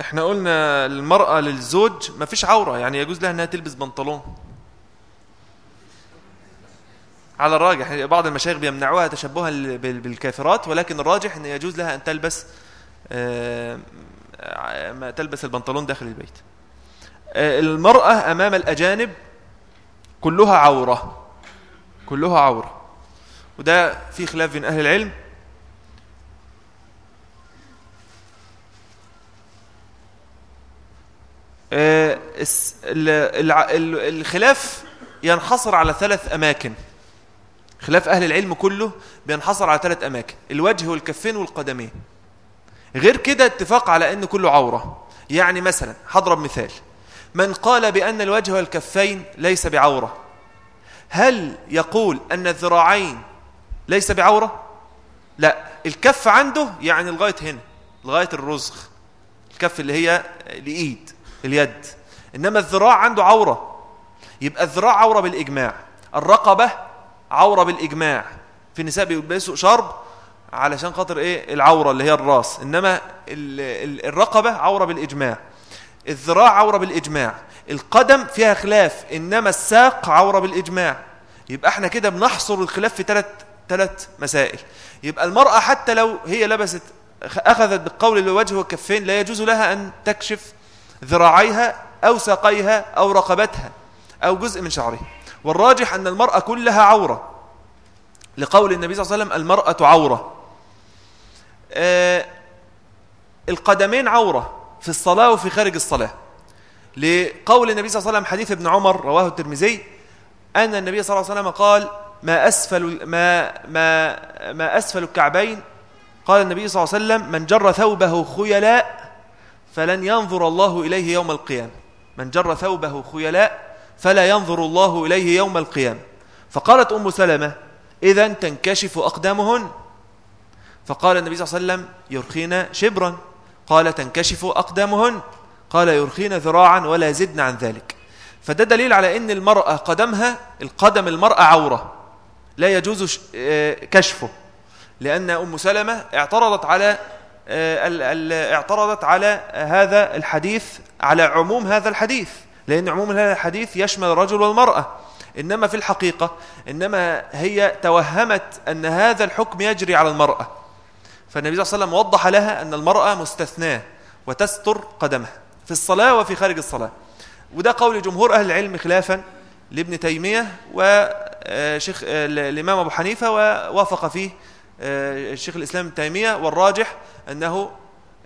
إحنا قلنا المرأة للزوج ما فيش عورة يعني يجوز لها إنها تلبس بنطلون. على الراجح بعض المشايخ بيمنعوها تشبها بال- بالكافرات ولكن الراجح إن يجوز لها أن تلبس آه، ما تلبس البنطلون داخل البيت. آه، المرأة أمام الأجانب كلها عورة. كلها عورة. وده في خلاف بين أهل العلم آه، الس- ال- الع- ال- الخلاف ينحصر على ثلاث أماكن. خلاف أهل العلم كله بينحصر على ثلاث أماكن الوجه والكفين والقدمين. غير كده اتفاق على أن كله عورة. يعني مثلا هضرب مثال. من قال بأن الوجه والكفين ليس بعورة. هل يقول أن الذراعين ليس بعورة؟ لا. الكف عنده يعني لغاية هنا لغاية الرزغ. الكف اللي هي الإيد. اليد. إنما الذراع عنده عورة. يبقى الذراع عورة بالإجماع. الرقبة عورة بالإجماع. في النساء بيلبسوا شرب علشان خاطر إيه؟ العورة اللي هي الراس. إنما ال- ال- الرقبة عورة بالإجماع. الذراع عورة بالإجماع. القدم فيها خلاف. إنما الساق عورة بالإجماع. يبقى إحنا كده بنحصر الخلاف في ثلاث ثلاث مسائل. يبقى المرأة حتى لو هي لبست أخذت بالقول الوجه والكفين لا يجوز لها أن تكشف ذراعيها أو ساقيها أو رقبتها أو جزء من شعرها. والراجح أن المرأة كلها عورة. لقول النبي صلى الله عليه وسلم المرأة عورة. آه القدمين عورة في الصلاة وفي خارج الصلاة. لقول النبي صلى الله عليه وسلم حديث ابن عمر رواه الترمذي أن النبي صلى الله عليه وسلم قال ما أسفل ما ما ما أسفل الكعبين؟ قال النبي صلى الله عليه وسلم من جر ثوبه خيلاء فلن ينظر الله إليه يوم القيامة. من جر ثوبه خيلاء فلا ينظر الله إليه يوم القيامة. فقالت أم سلمة إذا تنكشف أقدامهن فقال النبي صلى الله عليه وسلم يرخين شبرا. قال تنكشف أقدامهن قال يرخين ذراعا ولا زدن عن ذلك. فده دليل على أن المرأة قدمها القدم المرأة عورة. لا يجوز آه، كشفه. لأن أم سلمة اعترضت على اعترضت على هذا الحديث على عموم هذا الحديث لأن عموم هذا الحديث يشمل الرجل والمرأة. إنما في الحقيقة إنما هي توهمت أن هذا الحكم يجري على المرأة. فالنبي صلى الله عليه وسلم وضح لها أن المرأة مستثناة وتستر قدمها في الصلاة وفي خارج الصلاة. وده قول جمهور أهل العلم خلافا لابن تيمية وشيخ الإمام أبو حنيفة ووافق فيه آه، الشيخ الإسلام ابن تيمية والراجح. أنه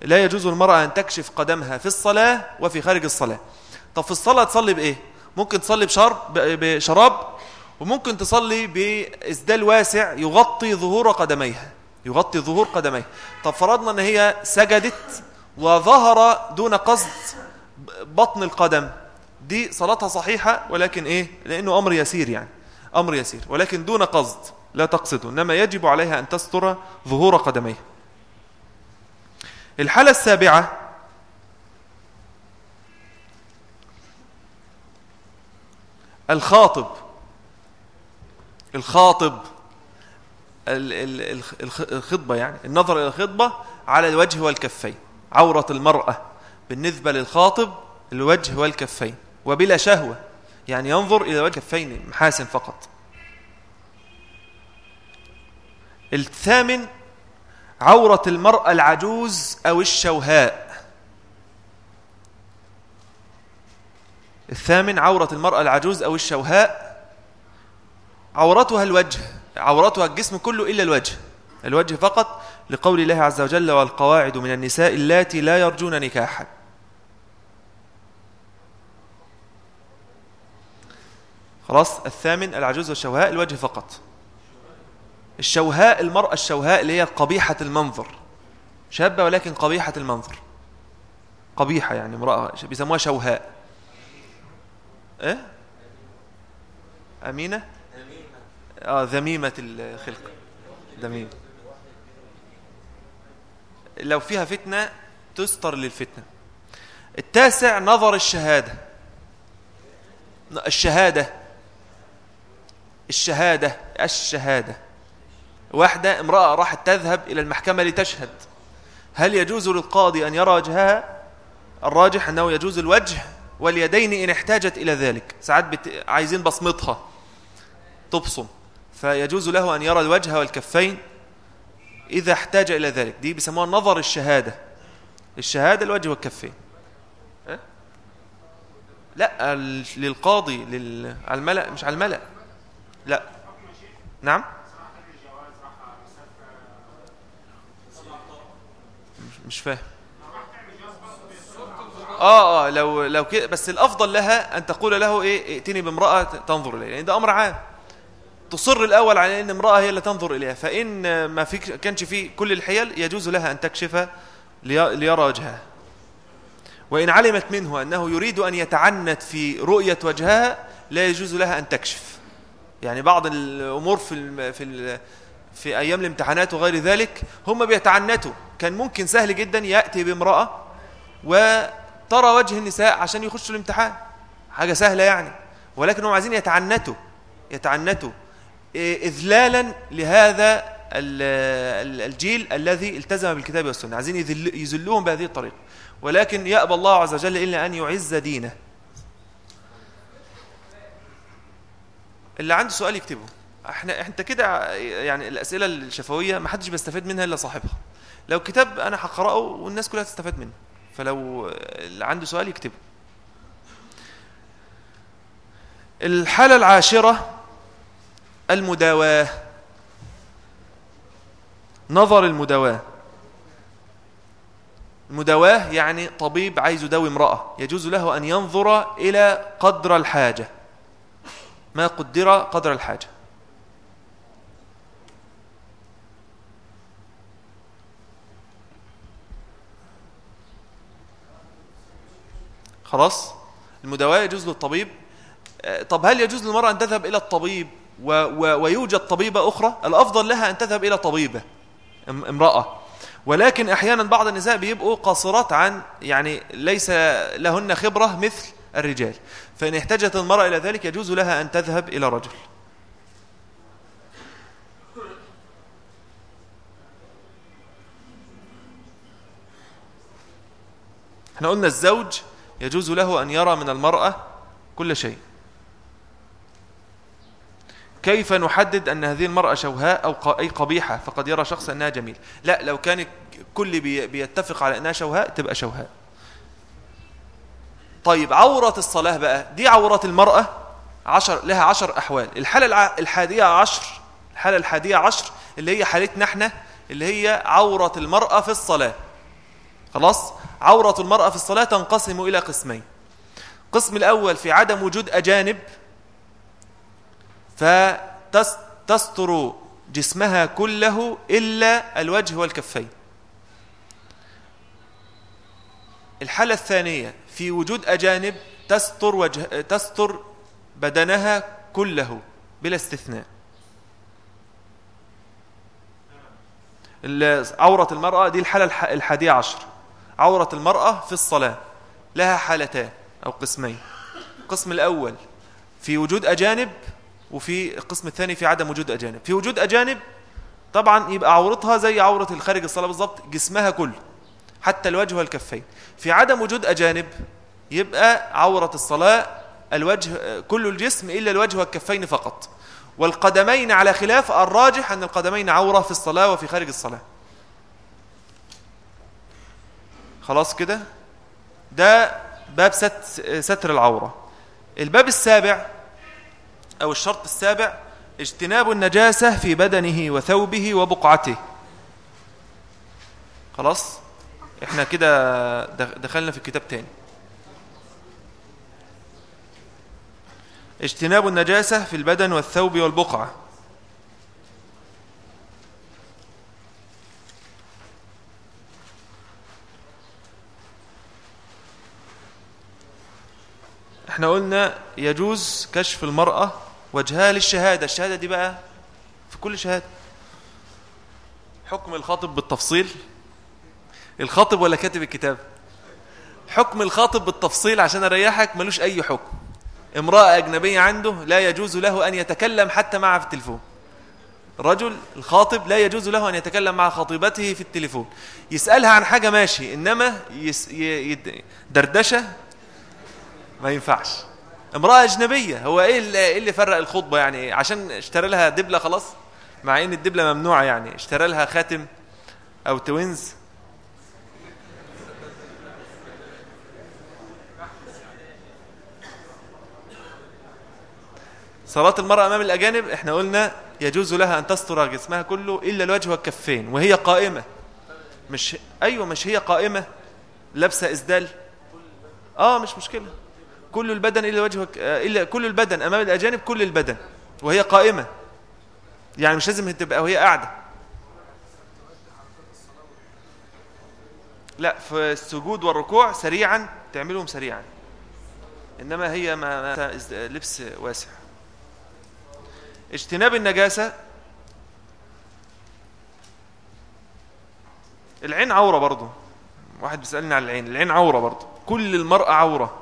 لا يجوز المرأة أن تكشف قدمها في الصلاة وفي خارج الصلاة. طب في الصلاة تصلي بإيه؟ ممكن تصلي بشرب بشراب وممكن تصلي بإسدال واسع يغطي ظهور قدميها يغطي ظهور قدميه طب فرضنا إن هي سجدت وظهر دون قصد بطن القدم. دي صلاتها صحيحة ولكن إيه؟ لأنه أمر يسير يعني أمر يسير ولكن دون قصد لا تقصده إنما يجب عليها أن تستر ظهور قدميها. الحالة السابعة. الخاطب. الخاطب. ال- ال- الخ- الخ- الخطبة يعني. النظر إلى الخطبة على الوجه والكفين. عورة المرأة. بالنسبة للخاطب الوجه والكفين. وبلا شهوة. يعني ينظر إلى وجه الكفين محاسن فقط. الثامن عورة المرأة العجوز أو الشوهاء. الثامن عورة المرأة العجوز أو الشوهاء. عورتها الوجه عورتها الجسم كله إلا الوجه. الوجه فقط لقول الله عز وجل والقواعد من النساء اللاتي لا يرجون نكاحا. خلاص الثامن العجوز والشوهاء الوجه فقط. الشوهاء المرأة الشوهاء اللي هي قبيحة المنظر. شابة ولكن قبيحة المنظر. قبيحة يعني امرأة بيسموها شوهاء. إيه؟ أمينة؟ آه ذميمة الخلق. ذميم لو فيها فتنة تستر للفتنة. التاسع نظر الشهادة. الشهادة. الشهادة الشهادة. واحدة امرأة راحت تذهب إلى المحكمة لتشهد. هل يجوز للقاضي أن يرى وجهها؟ الراجح أنه يجوز الوجه واليدين إن احتاجت إلى ذلك. ساعات بت... عايزين بصمتها تبصم. فيجوز له أن يرى الوجه والكفين إذا احتاج إلى ذلك. دي بيسموها نظر الشهادة. الشهادة الوجه والكفين؟ لا للقاضي لل... على الملأ مش على الملأ. لا. نعم؟ مش, فاهم. آه آه لو لو كده بس الأفضل لها أن تقول له إيه ائتني بامرأة تنظر إليها. يعني ده أمر عام. تصر الأول على إن امرأة هي اللي تنظر إليها. فإن ما في كانش فيه كل الحيل يجوز لها أن تكشف لي- ليرى وجهها. وإن علمت منه أنه يريد أن يتعنت في رؤية وجهها لا يجوز لها أن تكشف. يعني بعض الأمور في في في أيام الامتحانات وغير ذلك هم بيتعنتوا. كان ممكن سهل جدا يأتي بامرأة وترى وجه النساء عشان يخشوا الامتحان. حاجة سهلة يعني. ولكن هم عايزين يتعنتوا يتعنتوا. إيه، اذلالا لهذا ال- ال- الجيل الذي التزم بالكتاب والسنة. عايزين يذل- يذلوهم بهذه الطريقة. ولكن يأبى الله عز وجل إلا أن يعز دينه. اللي عنده سؤال يكتبه. إحنا انت كده يعني الاسئله الشفويه ما حدش بيستفاد منها الا صاحبها. لو كتاب أنا هقرأه والناس كلها تستفاد منه. فلو اللي عنده سؤال يكتبه. الحالة العاشرة المداواة. نظر المداواة. المداواة يعني طبيب عايز يداوي امرأة. يجوز له أن ينظر إلى قدر الحاجة. ما قدر قدر الحاجة. خلاص؟ المداواة يجوز للطبيب. آه، طب هل يجوز للمرأة أن تذهب إلى الطبيب و و ويوجد طبيبة أخرى؟ الأفضل لها أن تذهب إلى طبيبة إم- امرأة. ولكن أحيانا بعض النساء بيبقوا قاصرات عن يعني ليس لهن خبرة مثل الرجال. فإن احتاجت المرأة إلى ذلك يجوز لها أن تذهب إلى رجل. إحنا قلنا الزوج يجوز له أن يرى من المرأة كل شيء. كيف نحدد أن هذه المرأة شوهاء أو أي قبيحة؟ فقد يرى شخص أنها جميل. لا لو كان كل بي- بيتفق على أنها شوهاء تبقى شوهاء. طيب عورة الصلاة بقى دي عورة المرأة عشر لها عشر أحوال. الحالة الحادية عشر الحالة الحادية عشر اللي هي حالتنا إحنا اللي هي عورة المرأة في الصلاة. خلاص؟ عورة المرأة في الصلاة تنقسم إلى قسمين. القسم الأول في عدم وجود أجانب فتستر جسمها كله إلا الوجه والكفين. الحالة الثانية في وجود أجانب تستر, وجه تستر بدنها كله بلا استثناء. عورة المرأة دي الحالة الح- الحادية عشر. عورة المرأة في الصلاة لها حالتان أو قسمين. القسم الأول في وجود أجانب وفي القسم الثاني في عدم وجود أجانب. في وجود أجانب طبعا يبقى عورتها زي عورة الخارج الصلاة بالضبط جسمها كله حتى الوجه والكفين. في عدم وجود أجانب يبقى عورة الصلاة الوجه كل الجسم إلا الوجه والكفين فقط. والقدمين على خلاف الراجح أن القدمين عورة في الصلاة وفي خارج الصلاة. خلاص كده؟ ده باب ست ستر العورة. الباب السابع أو الشرط السابع اجتناب النجاسة في بدنه وثوبه وبقعته. خلاص؟ إحنا كده دخ- دخلنا في الكتاب تاني. اجتناب النجاسة في البدن والثوب والبقعة. إحنا قلنا يجوز كشف المرأة وجهها للشهادة الشهادة دي بقى في كل شهادة. حكم الخاطب بالتفصيل. الخاطب ولا كاتب الكتاب؟ حكم الخاطب بالتفصيل عشان أريحك ملوش أي حكم. امرأة أجنبية عنده لا يجوز له أن يتكلم حتى معها في التليفون. رجل الخاطب لا يجوز له أن يتكلم مع خطيبته في التليفون. يسألها عن حاجة ماشي إنما يس ي... يد... دردشة ما ينفعش. امرأة أجنبية هو إيه اللي, إيه اللي فرق الخطبة يعني؟ عشان اشترى لها دبلة خلاص مع إن الدبلة ممنوعة يعني. اشترى لها خاتم أو توينز. صلاة المرأة أمام الأجانب إحنا قلنا يجوز لها أن تستر جسمها كله إلا الوجه والكفين وهي قائمة. مش أيوة مش هي قائمة. لابسة إسدال. آه مش مشكلة. كل البدن إلا وجه وك... آه، إلا كل البدن أمام الأجانب كل البدن وهي قائمة. يعني مش لازم تبقى وهي قاعدة. لا في السجود والركوع سريعا تعملهم سريعا. إنما هي ما لبس واسع. اجتناب النجاسة. العين عورة برضو. واحد بيسألني عن العين العين عورة برضو. كل المرأة عورة.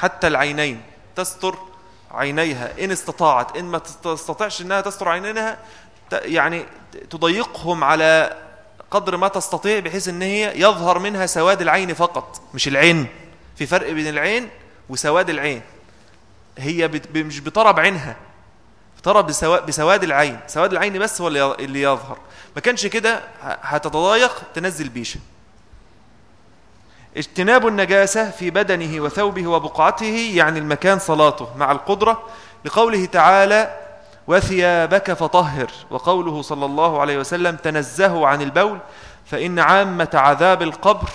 حتى العينين تستر عينيها. إن استطاعت إن ما تستطيعش إنها تستر عينيها يعني تضيقهم على قدر ما تستطيع بحيث إن هي يظهر منها سواد العين فقط مش العين. في فرق بين العين وسواد العين. هي مش بطرب عينها بسوا... بسواد العين. سواد العين بس هو اللي يظهر. ما كانش كده هتتضايق تنزل بيشة. اجتناب النجاسة في بدنه وثوبه وبقعته يعني المكان صلاته مع القدرة لقوله تعالى وثيابك فطهر وقوله صلى الله عليه وسلم تنزهوا عن البول فإن عامة عذاب القبر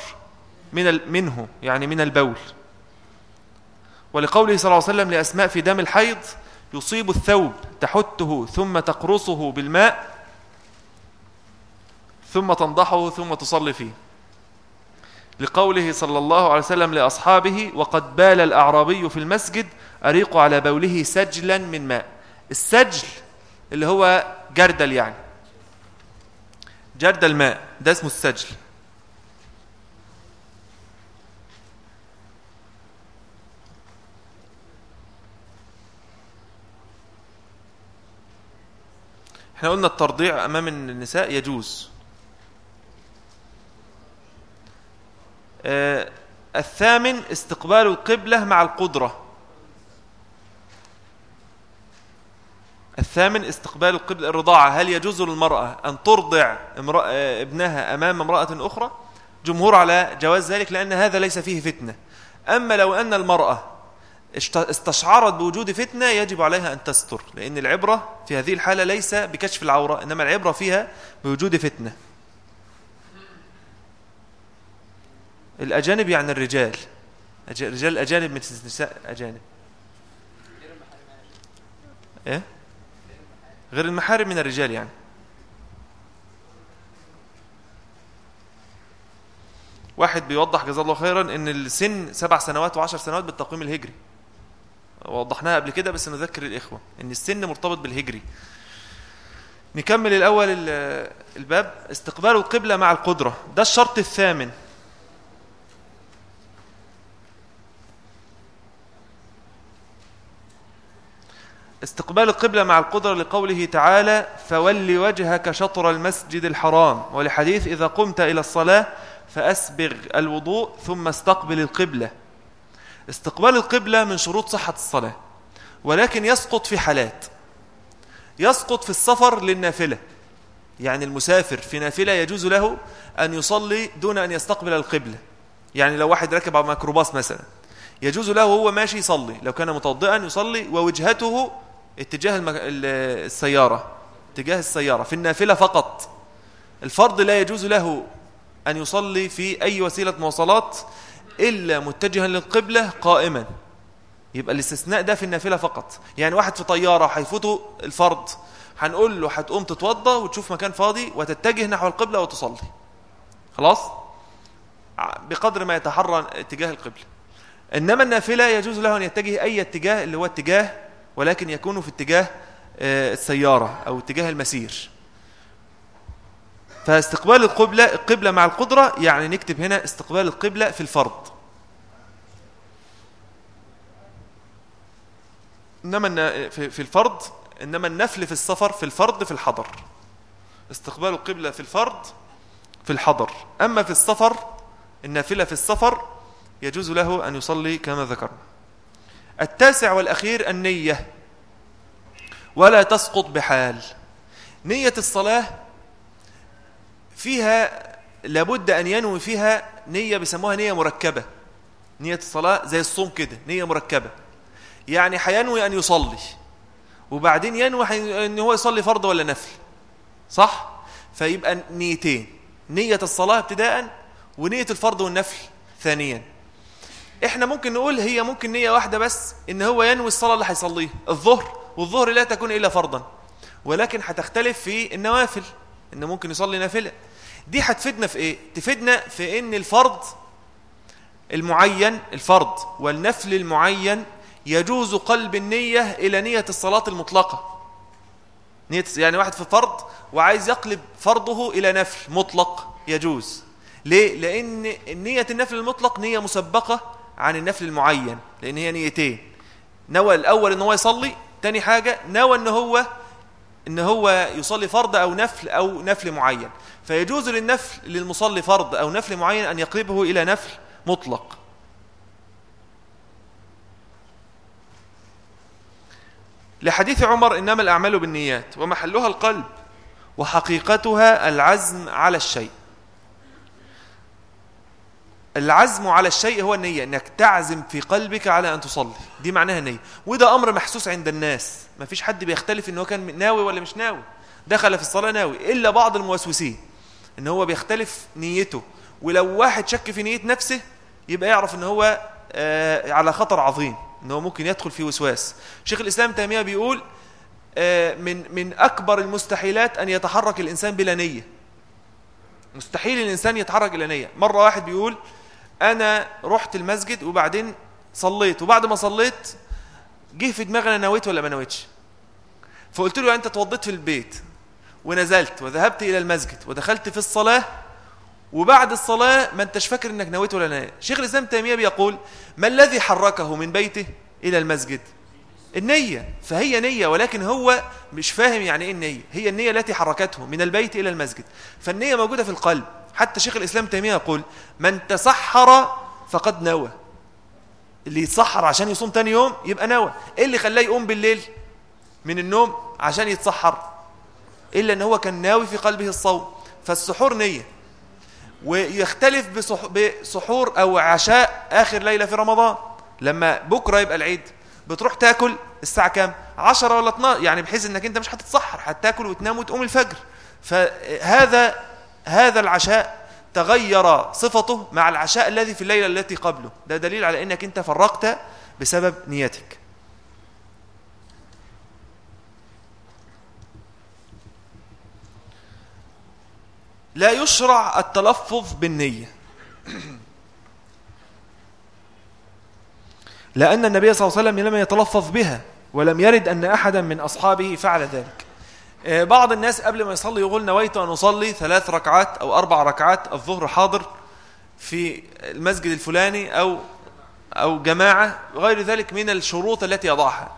من. منه يعني من البول ولقوله صلى الله عليه وسلم لأسماء في دم الحيض يصيب الثوب تحته ثم تقرصه بالماء ثم تنضحه ثم تصلي فيه لقوله صلى الله عليه وسلم لأصحابه وقد بال الأعرابي في المسجد أريق على بوله سجلا من ماء. السجل اللي هو جردل يعني. جردل الماء ده اسمه السجل. إحنا قلنا الترضيع أمام النساء يجوز. الثامن استقبال القبلة مع القدرة. الثامن استقبال القبلة الرضاعة. هل يجوز للمرأة أن ترضع امرأة ابنها أمام امرأة أخرى؟ جمهور على جواز ذلك لأن هذا ليس فيه فتنة. أما لو أن المرأة استشعرت بوجود فتنة يجب عليها أن تستر لأن العبرة في هذه الحالة ليس بكشف العورة إنما العبرة فيها بوجود فتنة. الأجانب يعني الرجال. رجال أجانب مثل النساء أجانب. إيه؟ غير المحارم من الرجال يعني. واحد بيوضح جزاه الله خيرا إن السن سبع سنوات وعشر سنوات بالتقويم الهجري. وضحناها قبل كده بس نذكر الإخوة إن السن مرتبط بالهجري. نكمل الأول ال- الباب. استقبال القبلة مع القدرة. ده الشرط الثامن. استقبال القبلة مع القدرة لقوله تعالى فول وجهك شطر المسجد الحرام. ولحديث إذا قمت إلى الصلاة فأسبغ الوضوء ثم استقبل القبلة. استقبال القبلة من شروط صحة الصلاة ولكن يسقط في حالات. يسقط في السفر للنافلة. يعني المسافر في نافلة يجوز له أن يصلي دون أن يستقبل القبلة. يعني لو واحد ركب على ميكروباص مثلا يجوز له وهو ماشي يصلي. لو كان متوضئا يصلي ووجهته اتجاه السيارة اتجاه السيارة في النافلة فقط. الفرض لا يجوز له أن يصلي في أي وسيلة مواصلات إلا متجها للقبلة قائما. يبقى الاستثناء ده في النافلة فقط. يعني واحد في طيارة هيفوته الفرض هنقول له هتقوم تتوضى وتشوف مكان فاضي وتتجه نحو القبلة وتصلي. خلاص؟ بقدر ما يتحرى اتجاه القبلة. إنما النافلة يجوز له أن يتجه أي اتجاه اللي هو اتجاه ولكن يكون في اتجاه آه، السيارة أو اتجاه المسير. فاستقبال القبلة القبلة مع القدرة يعني نكتب هنا استقبال القبلة في الفرض. إنما في الفرض إنما النفل في السفر في الفرض في الحضر. استقبال القبلة في الفرض في الحضر. أما في السفر النافلة في السفر يجوز له أن يصلي كما ذكرنا. التاسع والأخير النية. ولا تسقط بحال. نية الصلاة فيها لابد أن ينوي فيها نية بيسموها نية مركبة. نية الصلاة زي الصوم كده نية مركبة. يعني هينوي أن يصلي. وبعدين ينوي أن هو يصلي فرض ولا نفل. صح؟ فيبقى نيتين. نية الصلاة ابتداء ونية الفرض والنفل ثانيا. إحنا ممكن نقول هي ممكن نية واحدة بس إن هو ينوي الصلاة اللي هيصليها الظهر والظهر لا تكون إلا فرضا. ولكن هتختلف في النوافل إن ممكن يصلي نافلة. دي هتفيدنا في إيه؟ تفيدنا في إن الفرض المعين الفرض والنفل المعين يجوز قلب النية إلى نية الصلاة المطلقة. نية يعني واحد في فرض وعايز يقلب فرضه إلى نفل مطلق يجوز. ليه؟ لأن نية النفل المطلق نية مسبقة عن النفل المعين لأن هي نيتين. نوى الأول إن هو يصلي تاني حاجة نوى إن هو إن هو يصلي فرض أو نفل أو نفل معين. فيجوز للنفل للمصلي فرض أو نفل معين أن يقلبه إلى نفل مطلق. لحديث عمر إنما الأعمال بالنيات ومحلها القلب وحقيقتها العزم على الشيء. العزم على الشيء هو النية إنك تعزم في قلبك على أن تصلي. دي معناها النية وده أمر محسوس عند الناس. ما فيش حد بيختلف إن هو كان ناوي ولا مش ناوي. دخل في الصلاة ناوي. إلا بعض الموسوسين. إن هو بيختلف نيته. ولو واحد شك في نية نفسه يبقى يعرف إن هو آه على خطر عظيم. إن هو ممكن يدخل في وسواس. شيخ الإسلام تيمية بيقول آه من من أكبر المستحيلات أن يتحرك الإنسان بلا نية. مستحيل الإنسان يتحرك إلى نية. مرة واحد بيقول أنا رحت المسجد وبعدين صليت. وبعد ما صليت جه في دماغي أنا نويت ولا ما نويتش؟ فقلت له أنت اتوضيت في البيت ونزلت وذهبت إلى المسجد ودخلت في الصلاة وبعد الصلاة ما أنتش فاكر إنك نويت ولا نويت شيخ الإسلام تيمية بيقول ما الذي حركه من بيته إلى المسجد؟ النية. فهي نية ولكن هو مش فاهم يعني إيه النية. هي النية التي حركته من البيت إلى المسجد. فالنية موجودة في القلب. حتى شيخ الإسلام تيمية يقول من تسحر فقد نوى. اللي يتسحر عشان يصوم تاني يوم يبقى نوى. إيه اللي خلاه يقوم بالليل؟ من النوم عشان يتسحر. إلا إن هو كان ناوي في قلبه الصوم. فالسحور نية. ويختلف بسح- بسحور أو عشاء آخر ليلة في رمضان. لما بكرة يبقى العيد. بتروح تاكل الساعة كام؟ 10 ولا 12 يعني بحيث إنك أنت مش هتتسحر. هتاكل وتنام وتقوم الفجر. فهذا هذا العشاء تغير صفته مع العشاء الذي في الليلة التي قبله. ده دليل على أنك أنت فرقت بسبب نيتك. لا يشرع التلفظ بالنية. لأن النبي صلى الله عليه وسلم لم يتلفظ بها ولم يرد أن أحدا من أصحابه فعل ذلك. بعض الناس قبل ما يصلي يقول نويت أن أصلي ثلاث ركعات أو أربع ركعات الظهر حاضر في المسجد الفلاني أو أو جماعة غير ذلك من الشروط التي يضعها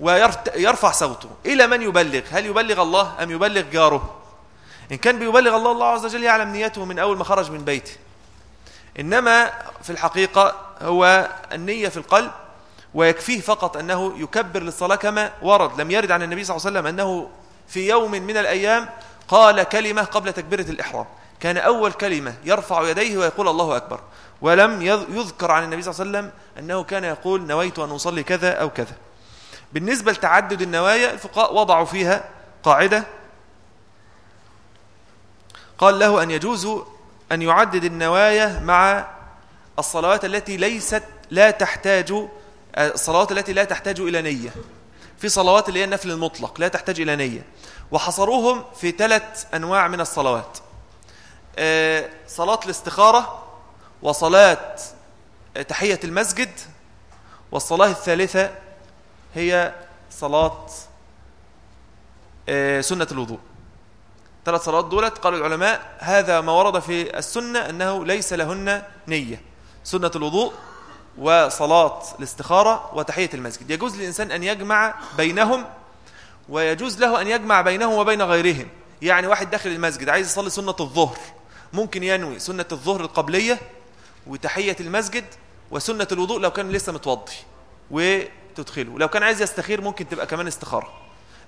ويرفع صوته. إلى من يبلغ؟ هل يبلغ الله أم يبلغ جاره؟ إن كان بيبلغ الله الله عز وجل يعلم نيته من أول ما خرج من بيته. إنما في الحقيقة هو النية في القلب ويكفيه فقط أنه يكبر للصلاة كما ورد. لم يرد عن النبي صلى الله عليه وسلم أنه في يوم من الأيام قال كلمة قبل تكبيرة الإحرام. كان أول كلمة يرفع يديه ويقول الله أكبر. ولم يذكر عن النبي صلى الله عليه وسلم أنه كان يقول نويت أن أصلي كذا أو كذا. بالنسبة لتعدد النوايا الفقهاء وضعوا فيها قاعدة. قال له أن يجوز أن يعدد النوايا مع الصلوات التي ليست لا تحتاج الصلوات التي لا تحتاج إلى نية. في صلوات اللي هي النفل المطلق لا تحتاج إلى نية. وحصروهم في ثلاث أنواع من الصلوات. آه، صلاة الاستخارة وصلاة تحية المسجد والصلاة الثالثة هي صلاة آه، سنة الوضوء. ثلاث صلوات دولت قال العلماء هذا ما ورد في السنة أنه ليس لهن نية. سنة الوضوء وصلاة الاستخارة وتحية المسجد. يجوز للإنسان أن يجمع بينهم ويجوز له أن يجمع بينهم وبين غيرهم. يعني واحد داخل المسجد عايز يصلي سنة الظهر ممكن ينوي سنة الظهر القبلية وتحية المسجد وسنة الوضوء لو كان لسه متوضي وتدخله. لو كان عايز يستخير ممكن تبقى كمان استخارة.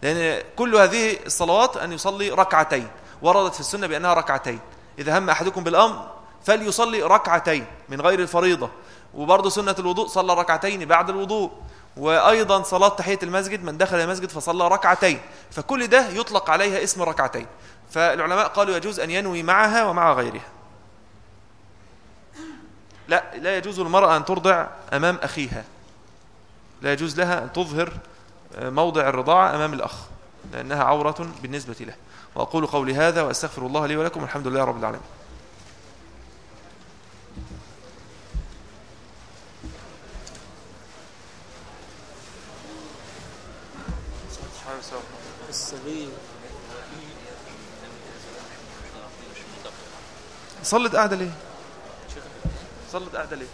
لأن كل هذه الصلوات أن يصلي ركعتين وردت في السنة بأنها ركعتين. إذا هم أحدكم بالأمر فليصلي ركعتين من غير الفريضة. وبرضه سنة الوضوء صلى ركعتين بعد الوضوء وأيضا صلاة تحية المسجد من دخل المسجد فصلى ركعتين فكل ده يطلق عليها اسم ركعتين. فالعلماء قالوا يجوز أن ينوي معها ومع غيرها. لا لا يجوز للمرأة أن ترضع أمام أخيها. لا يجوز لها أن تظهر موضع الرضاعة أمام الأخ لأنها عورة بالنسبة له. وأقول قولي هذا وأستغفر الله لي ولكم الحمد لله رب العالمين. صلت قاعدة ليه؟ صلت قاعدة ليه؟